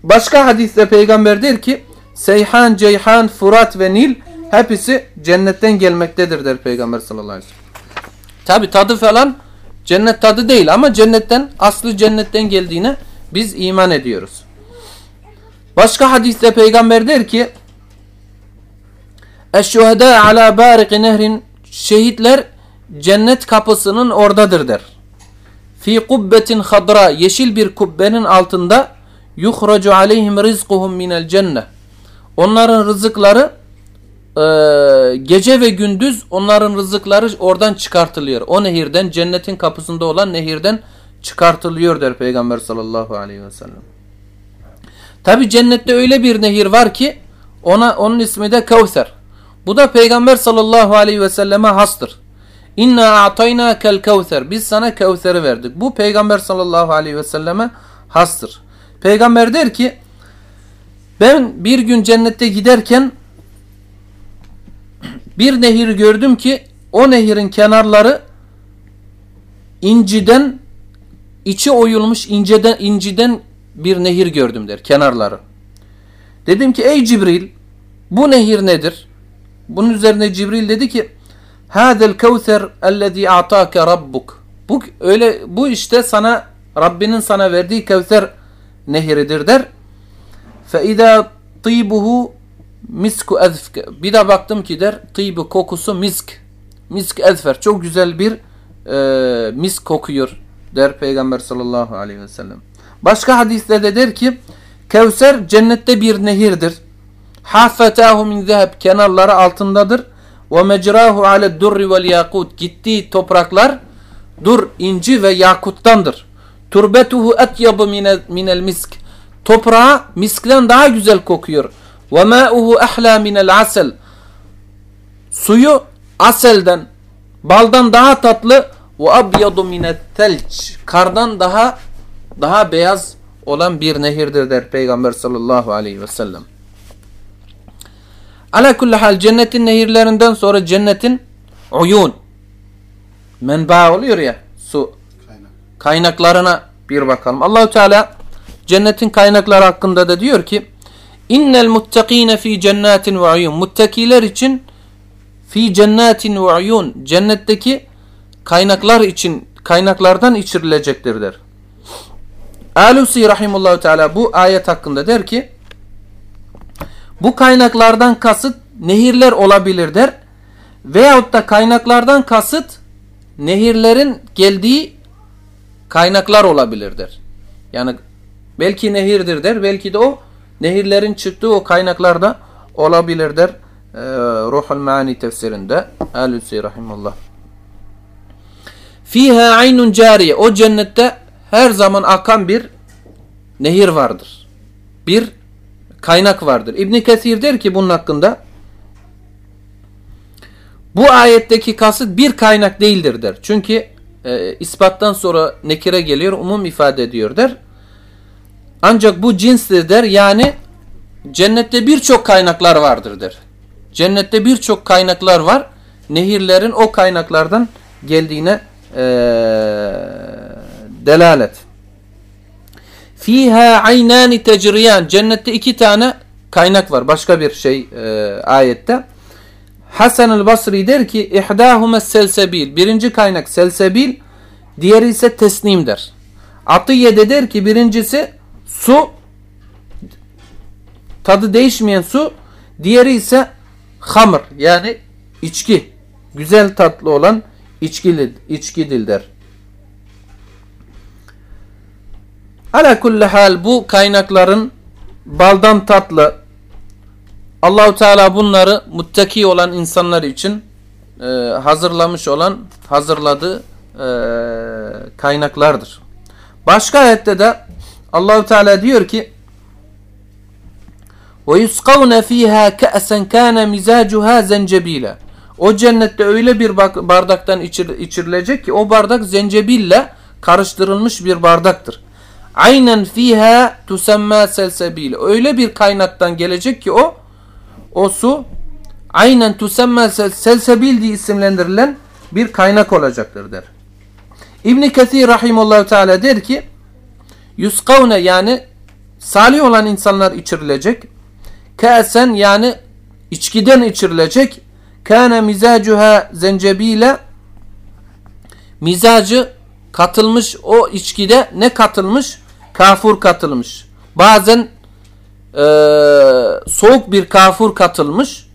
Başka hadiste peygamber der ki Seyhan, Ceyhan, Fırat ve Nil hepsi cennetten gelmektedir der peygamber sallallahu aleyhi ve sellem. Tabi tadı falan cennet tadı değil ama cennetten aslı cennetten geldiğine biz iman ediyoruz. Başka hadiste peygamber der ki Eşşuhedâ alâ bâriqi nehrin Şehitler cennet kapısının oradadır der. Fi kubbetin hadra yeşil bir kubbenin altında yuhracu aleyhim rizquhum minel cennet. Onların rızıkları e, gece ve gündüz onların rızıkları oradan çıkartılıyor. O nehirden cennetin kapısında olan nehirden çıkartılıyor der Peygamber sallallahu aleyhi ve sellem. Tabi cennette öyle bir nehir var ki ona onun ismi de Kevser. Bu da Peygamber sallallahu aleyhi ve selleme hastır. İnna a'tayna kel kevser. Biz sana Kevser'i verdik. Bu Peygamber sallallahu aleyhi ve selleme hastır. Peygamber der ki ben bir gün cennette giderken bir nehir gördüm ki o nehirin kenarları inciden içi oyulmuş inceden inciden bir nehir gördüm der kenarları. Dedim ki ey Cibril bu nehir nedir? Bunun üzerine Cibril dedi ki Hadel kevser ellezî a'tâke rabbuk. Bu öyle bu işte sana Rabbinin sana verdiği Kevser nehridir der. Fe izâ tîbuhu misku ezfke. Bir de baktım ki der tîbu kokusu misk. Misk ezfer. Çok güzel bir e, misk kokuyor der Peygamber sallallahu aleyhi ve sellem. Başka hadiste de der ki Kevser cennette bir nehirdir. Haffetahu min zeheb kenarları altındadır. Ve mecrahu ale durri vel yakut gittiği topraklar dur inci ve yakuttandır. Turbetuhu etyabu minel misk toprağı miskten daha güzel kokuyor. Ve ma'uhu ahla minel asel suyu aselden baldan daha tatlı ve abyadu minet telç kardan daha daha beyaz olan bir nehirdir der Peygamber sallallahu aleyhi ve sellem. Ala kulli hal cennetin nehirlerinden sonra cennetin uyun menba oluyor ya su Kaynak. kaynaklarına bir bakalım. Allahu Teala cennetin kaynakları hakkında da diyor ki innel muttakine fi cennetin ve uyun muttakiler için fi cennetin ve uyun cennetteki kaynaklar için kaynaklardan içirilecektir der. Alusi rahimullahu teala bu ayet hakkında der ki bu kaynaklardan kasıt nehirler olabilir der. Veyahut da kaynaklardan kasıt nehirlerin geldiği kaynaklar olabilir der. Yani belki nehirdir der. Belki de o nehirlerin çıktığı o kaynaklarda olabilir der. Ee, Ruhul Maani tefsirinde. Alusi rahimullah. Fiha aynun cariye. O cennette her zaman akan bir nehir vardır. Bir kaynak vardır. İbn Kesir der ki bunun hakkında bu ayetteki kasıt bir kaynak değildir der. Çünkü e, ispattan sonra nekire geliyor, umum ifade ediyor der. Ancak bu cinstir der. Yani cennette birçok kaynaklar vardır der. Cennette birçok kaynaklar var. Nehirlerin o kaynaklardan geldiğine e, delalet. Fiha aynani tecriyan. Cennette iki tane kaynak var. Başka bir şey e, ayette. Hasan el Basri der ki ihdahume selsebil. Birinci kaynak selsebil. Diğeri ise tesnim der. Atiye der ki birincisi su tadı değişmeyen su diğeri ise hamr yani içki güzel tatlı olan içkili, içkidir der. Ala kulli hal bu kaynakların baldan tatlı Allahu Teala bunları muttaki olan insanlar için e, hazırlamış olan hazırladığı e, kaynaklardır. Başka ayette de Allahu Teala diyor ki ve yusqavne fiha ka'sen kana mizacuha zencebila. O cennette öyle bir bardaktan içir, içirilecek ki o bardak zencebille karıştırılmış bir bardaktır. Aynen fiha tusemma selsebil. Öyle bir kaynaktan gelecek ki o o su aynen tusemma selsebil diye isimlendirilen bir kaynak olacaktır der. İbn Kesir rahimehullah teala der ki yuskavne yani salih olan insanlar içirilecek. Kâsen yani içkiden içirilecek. Kâne mizacuha zencebile mizacı katılmış o içkide ne katılmış? Kafur katılmış. Bazen e, soğuk bir kafur katılmış.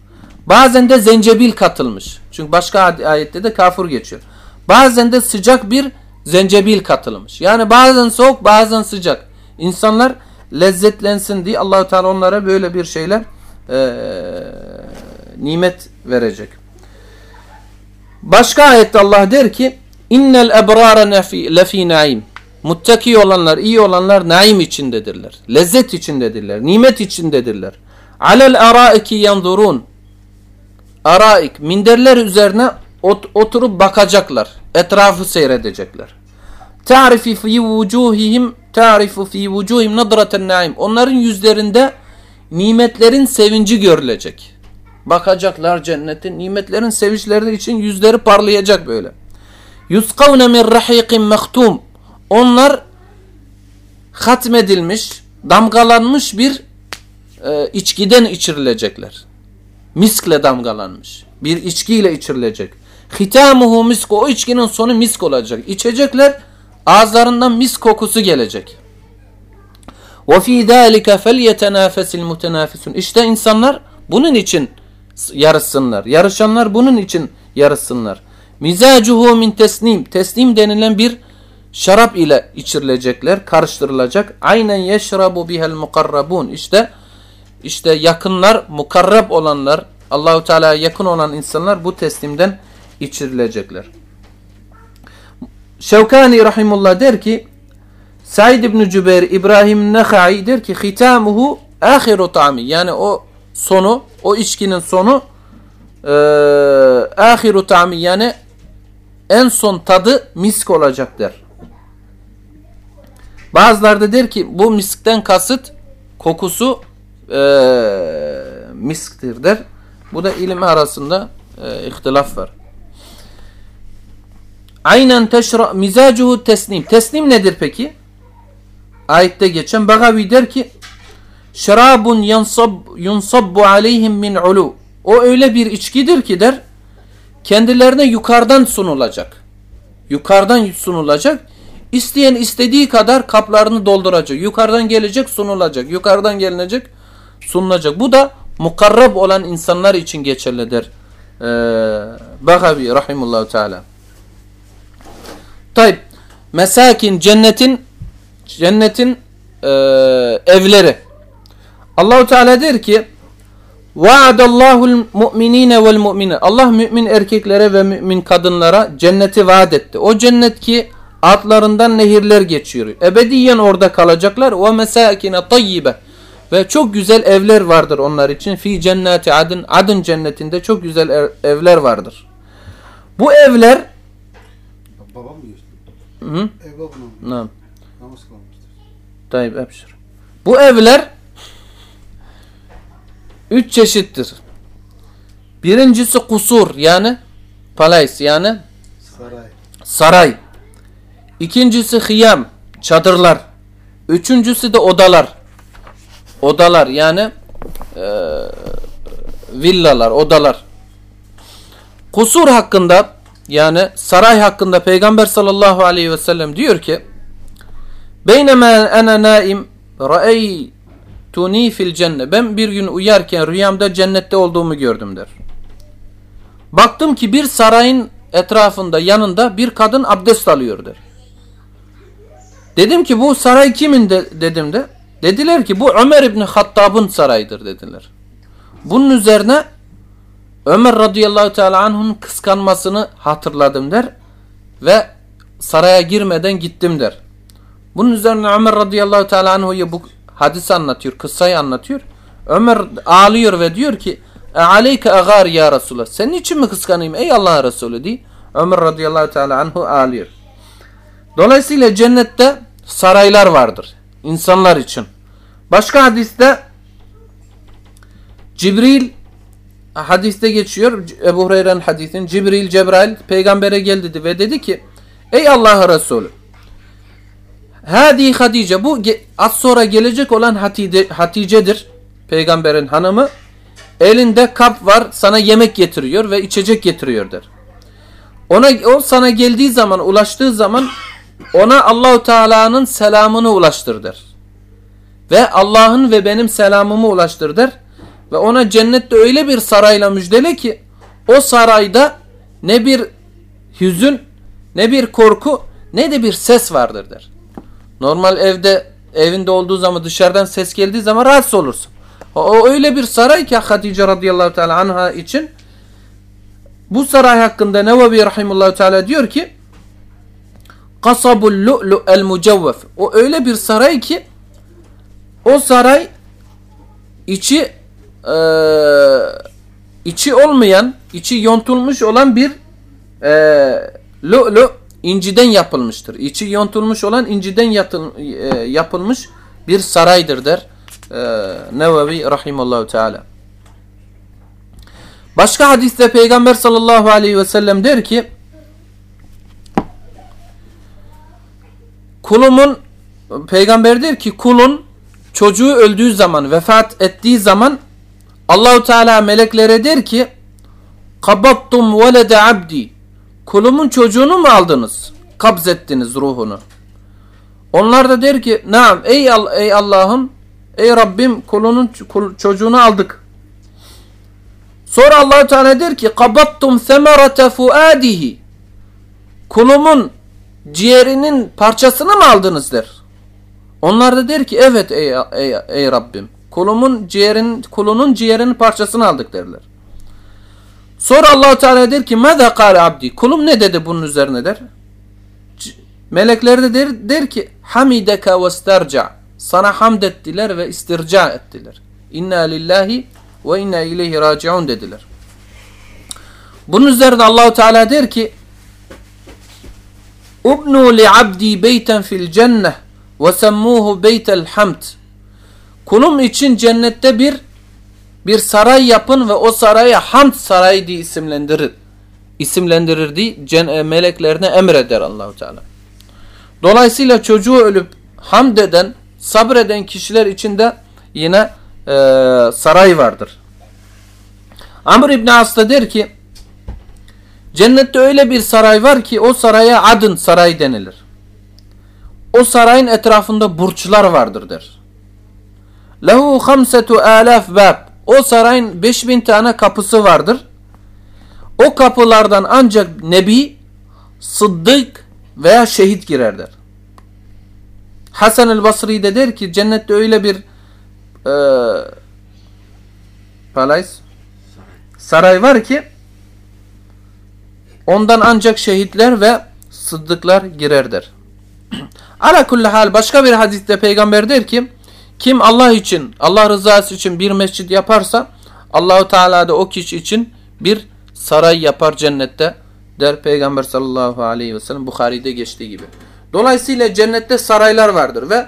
Bazen de zencebil katılmış. Çünkü başka ayette de kafur geçiyor. Bazen de sıcak bir zencebil katılmış. Yani bazen soğuk bazen sıcak. İnsanlar lezzetlensin diye Allahu Teala onlara böyle bir şeyler e, nimet verecek. Başka ayette Allah der ki innel ebrara lefi naim muttaki olanlar, iyi olanlar naim içindedirler. Lezzet içindedirler, nimet içindedirler. Alel araiki yanzurun araik minderler üzerine ot oturup bakacaklar. Etrafı seyredecekler. Ta'rifi fi vucuhihim ta'rifu fi vucuhim nadraten naim. Onların yüzlerinde nimetlerin sevinci görülecek. Bakacaklar cennetin nimetlerin sevinçleri için yüzleri parlayacak böyle. Yuskavne min rahiqin mehtum. Onlar hatmedilmiş, damgalanmış bir e, içkiden içirilecekler. Miskle damgalanmış. Bir içkiyle içirilecek. Hitamuhu misk. O içkinin sonu misk olacak. İçecekler ağızlarından misk kokusu gelecek. Ve fi zalika felyetenafasil mutenafisun. İşte insanlar bunun için yarışsınlar. Yarışanlar bunun için yarışsınlar. Mizacuhu min tesnim. Tesnim denilen bir şarap ile içirilecekler, karıştırılacak. Aynen yeşrabu bihel mukarrabun. İşte işte yakınlar, mukarrab olanlar, Allahu Teala'ya yakın olan insanlar bu teslimden içirilecekler. Şevkani rahimullah der ki Said ibn Cübeyr İbrahim Nekhai der ki hitamuhu ahiru ta'mi yani o sonu o içkinin sonu e, ahiru ta'mi yani en son tadı misk olacak der. Bazıları da der ki bu miskten kasıt kokusu e, misktir der. Bu da ilim arasında e, ihtilaf var. Aynen teşra mizacuhu teslim. Teslim nedir peki? Ayette geçen Bagavi der ki şarabun yansab yunsabbu aleyhim min ulu. O öyle bir içkidir ki der kendilerine yukarıdan sunulacak. Yukarıdan sunulacak. İsteyen istediği kadar kaplarını dolduracak. Yukarıdan gelecek sunulacak. Yukarıdan gelinecek sunulacak. Bu da mukarrab olan insanlar için geçerlidir. Ee, Bagavi rahimullahu teala. Tayyip. Mesakin cennetin cennetin e, evleri. Allahu Teala der ki Vaadallahu'l mu'minine vel mu'mine. Allah mümin erkeklere ve mümin kadınlara cenneti vaat etti. O cennet ki altlarından nehirler geçiyor. Ebediyen orada kalacaklar. Ve mesakine tayyibe. Ve çok güzel evler vardır onlar için. Fi cenneti adın. Adın cennetinde çok güzel er, evler vardır. Bu evler Babam mı geçti? Hı? Ev babına? Nam. Namaz kılmıştır. Tayyip ebşir. Bu evler üç çeşittir. Birincisi kusur yani palace yani Saray. saray. İkincisi hıyam, çadırlar. Üçüncüsü de odalar. Odalar yani e, villalar, odalar. Kusur hakkında yani saray hakkında Peygamber sallallahu aleyhi ve sellem diyor ki Beynema ana naim ra'aytuni fil cennet. Ben bir gün uyarken rüyamda cennette olduğumu gördüm der. Baktım ki bir sarayın etrafında yanında bir kadın abdest alıyor der. Dedim ki bu saray kimin de, dedim de. Dediler ki bu Ömer İbni Hattab'ın sarayıdır dediler. Bunun üzerine Ömer radıyallahu teala anh'ın kıskanmasını hatırladım der. Ve saraya girmeden gittim der. Bunun üzerine Ömer radıyallahu teala anhu'ya bu hadisi anlatıyor, kıssayı anlatıyor. Ömer ağlıyor ve diyor ki "E, aleyke agar ya Resulallah. Senin için mi kıskanayım ey Allah Resulü diye. Ömer radıyallahu teala anhu ağlıyor. Dolayısıyla cennette saraylar vardır. insanlar için. Başka hadiste Cibril hadiste geçiyor. Ebu Hureyre'nin hadisin. Cibril Cebrail peygambere gel dedi ve dedi ki Ey Allah Resulü Hadi Hatice bu az sonra gelecek olan Hatice, Hatice'dir. Peygamberin hanımı. Elinde kap var sana yemek getiriyor ve içecek getiriyor der. Ona o sana geldiği zaman ulaştığı zaman ona Allahu Teala'nın selamını ulaştır der. Ve Allah'ın ve benim selamımı ulaştır der. Ve ona cennette öyle bir sarayla müjdele ki o sarayda ne bir hüzün ne bir korku ne de bir ses vardır der. Normal evde evinde olduğu zaman dışarıdan ses geldiği zaman rahatsız olursun. O, o öyle bir saray ki Hatice radıyallahu teala anha için bu saray hakkında Nevevi rahimullahu teala diyor ki Kasabul lu'lu el mucevvef. O öyle bir saray ki o saray içi eee, içi olmayan, içi yontulmuş olan bir eee lu'lu inciden yapılmıştır. İçi yontulmuş olan inciden yatıl, eee, yapılmış bir saraydır der eee Nevevi rahimallahu teala. Başka hadiste Peygamber sallallahu aleyhi ve sellem der ki kulumun peygamber der ki kulun çocuğu öldüğü zaman vefat ettiği zaman Allahu Teala meleklere der ki kabattum velede abdi kulumun çocuğunu mu aldınız? Kabz ettiniz ruhunu. Onlar da der ki naam ey, ey Allah'ım ey Rabbim kulunun kul çocuğunu aldık. Sonra allah Teala der ki kabattum semerete fuadihi kulumun ciğerinin parçasını mı aldınız der. Onlar da der ki evet ey, ey, ey Rabbim kulumun ciğerin kulunun ciğerinin parçasını aldık derler. Sonra allah Teala der ki mada kâle abdi kulum ne dedi bunun üzerine der. Melekler de der, der ki hamideke ve sterca sana hamd ettiler ve istirca ettiler. İnna lillahi ve inna ileyhi raciun dediler. Bunun üzerine Allahu Teala der ki Ubnu li abdi beyten fil cenneh ve semmuhu beytel hamd. Kulum için cennette bir bir saray yapın ve o saraya hamd sarayı diye isimlendirir. İsimlendirir diye e, meleklerine emreder Allahu Teala. Dolayısıyla çocuğu ölüp hamd eden, sabreden kişiler içinde yine e, saray vardır. Amr İbni As der ki Cennette öyle bir saray var ki o saraya adın saray denilir. O sarayın etrafında burçlar vardır der. Lehu hamsetu alaf bab. O sarayın 5000 tane kapısı vardır. O kapılardan ancak nebi, sıddık veya şehit girer der. Hasan el Basri de der ki cennette öyle bir e, palace, saray var ki Ondan ancak şehitler ve sıddıklar girer der. Ala kulli hal başka bir hadiste peygamber der ki kim Allah için Allah rızası için bir mescit yaparsa Allahu Teala da o kişi için bir saray yapar cennette der peygamber sallallahu aleyhi ve sellem Bukhari'de geçtiği gibi. Dolayısıyla cennette saraylar vardır ve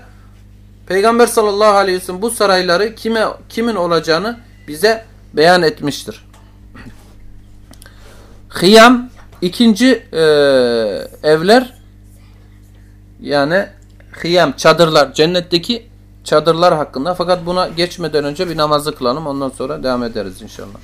peygamber sallallahu aleyhi ve sellem bu sarayları kime kimin olacağını bize beyan etmiştir. Hıyam ikinci e, evler yani hıyam çadırlar cennetteki çadırlar hakkında fakat buna geçmeden önce bir namazı kılalım ondan sonra devam ederiz inşallah.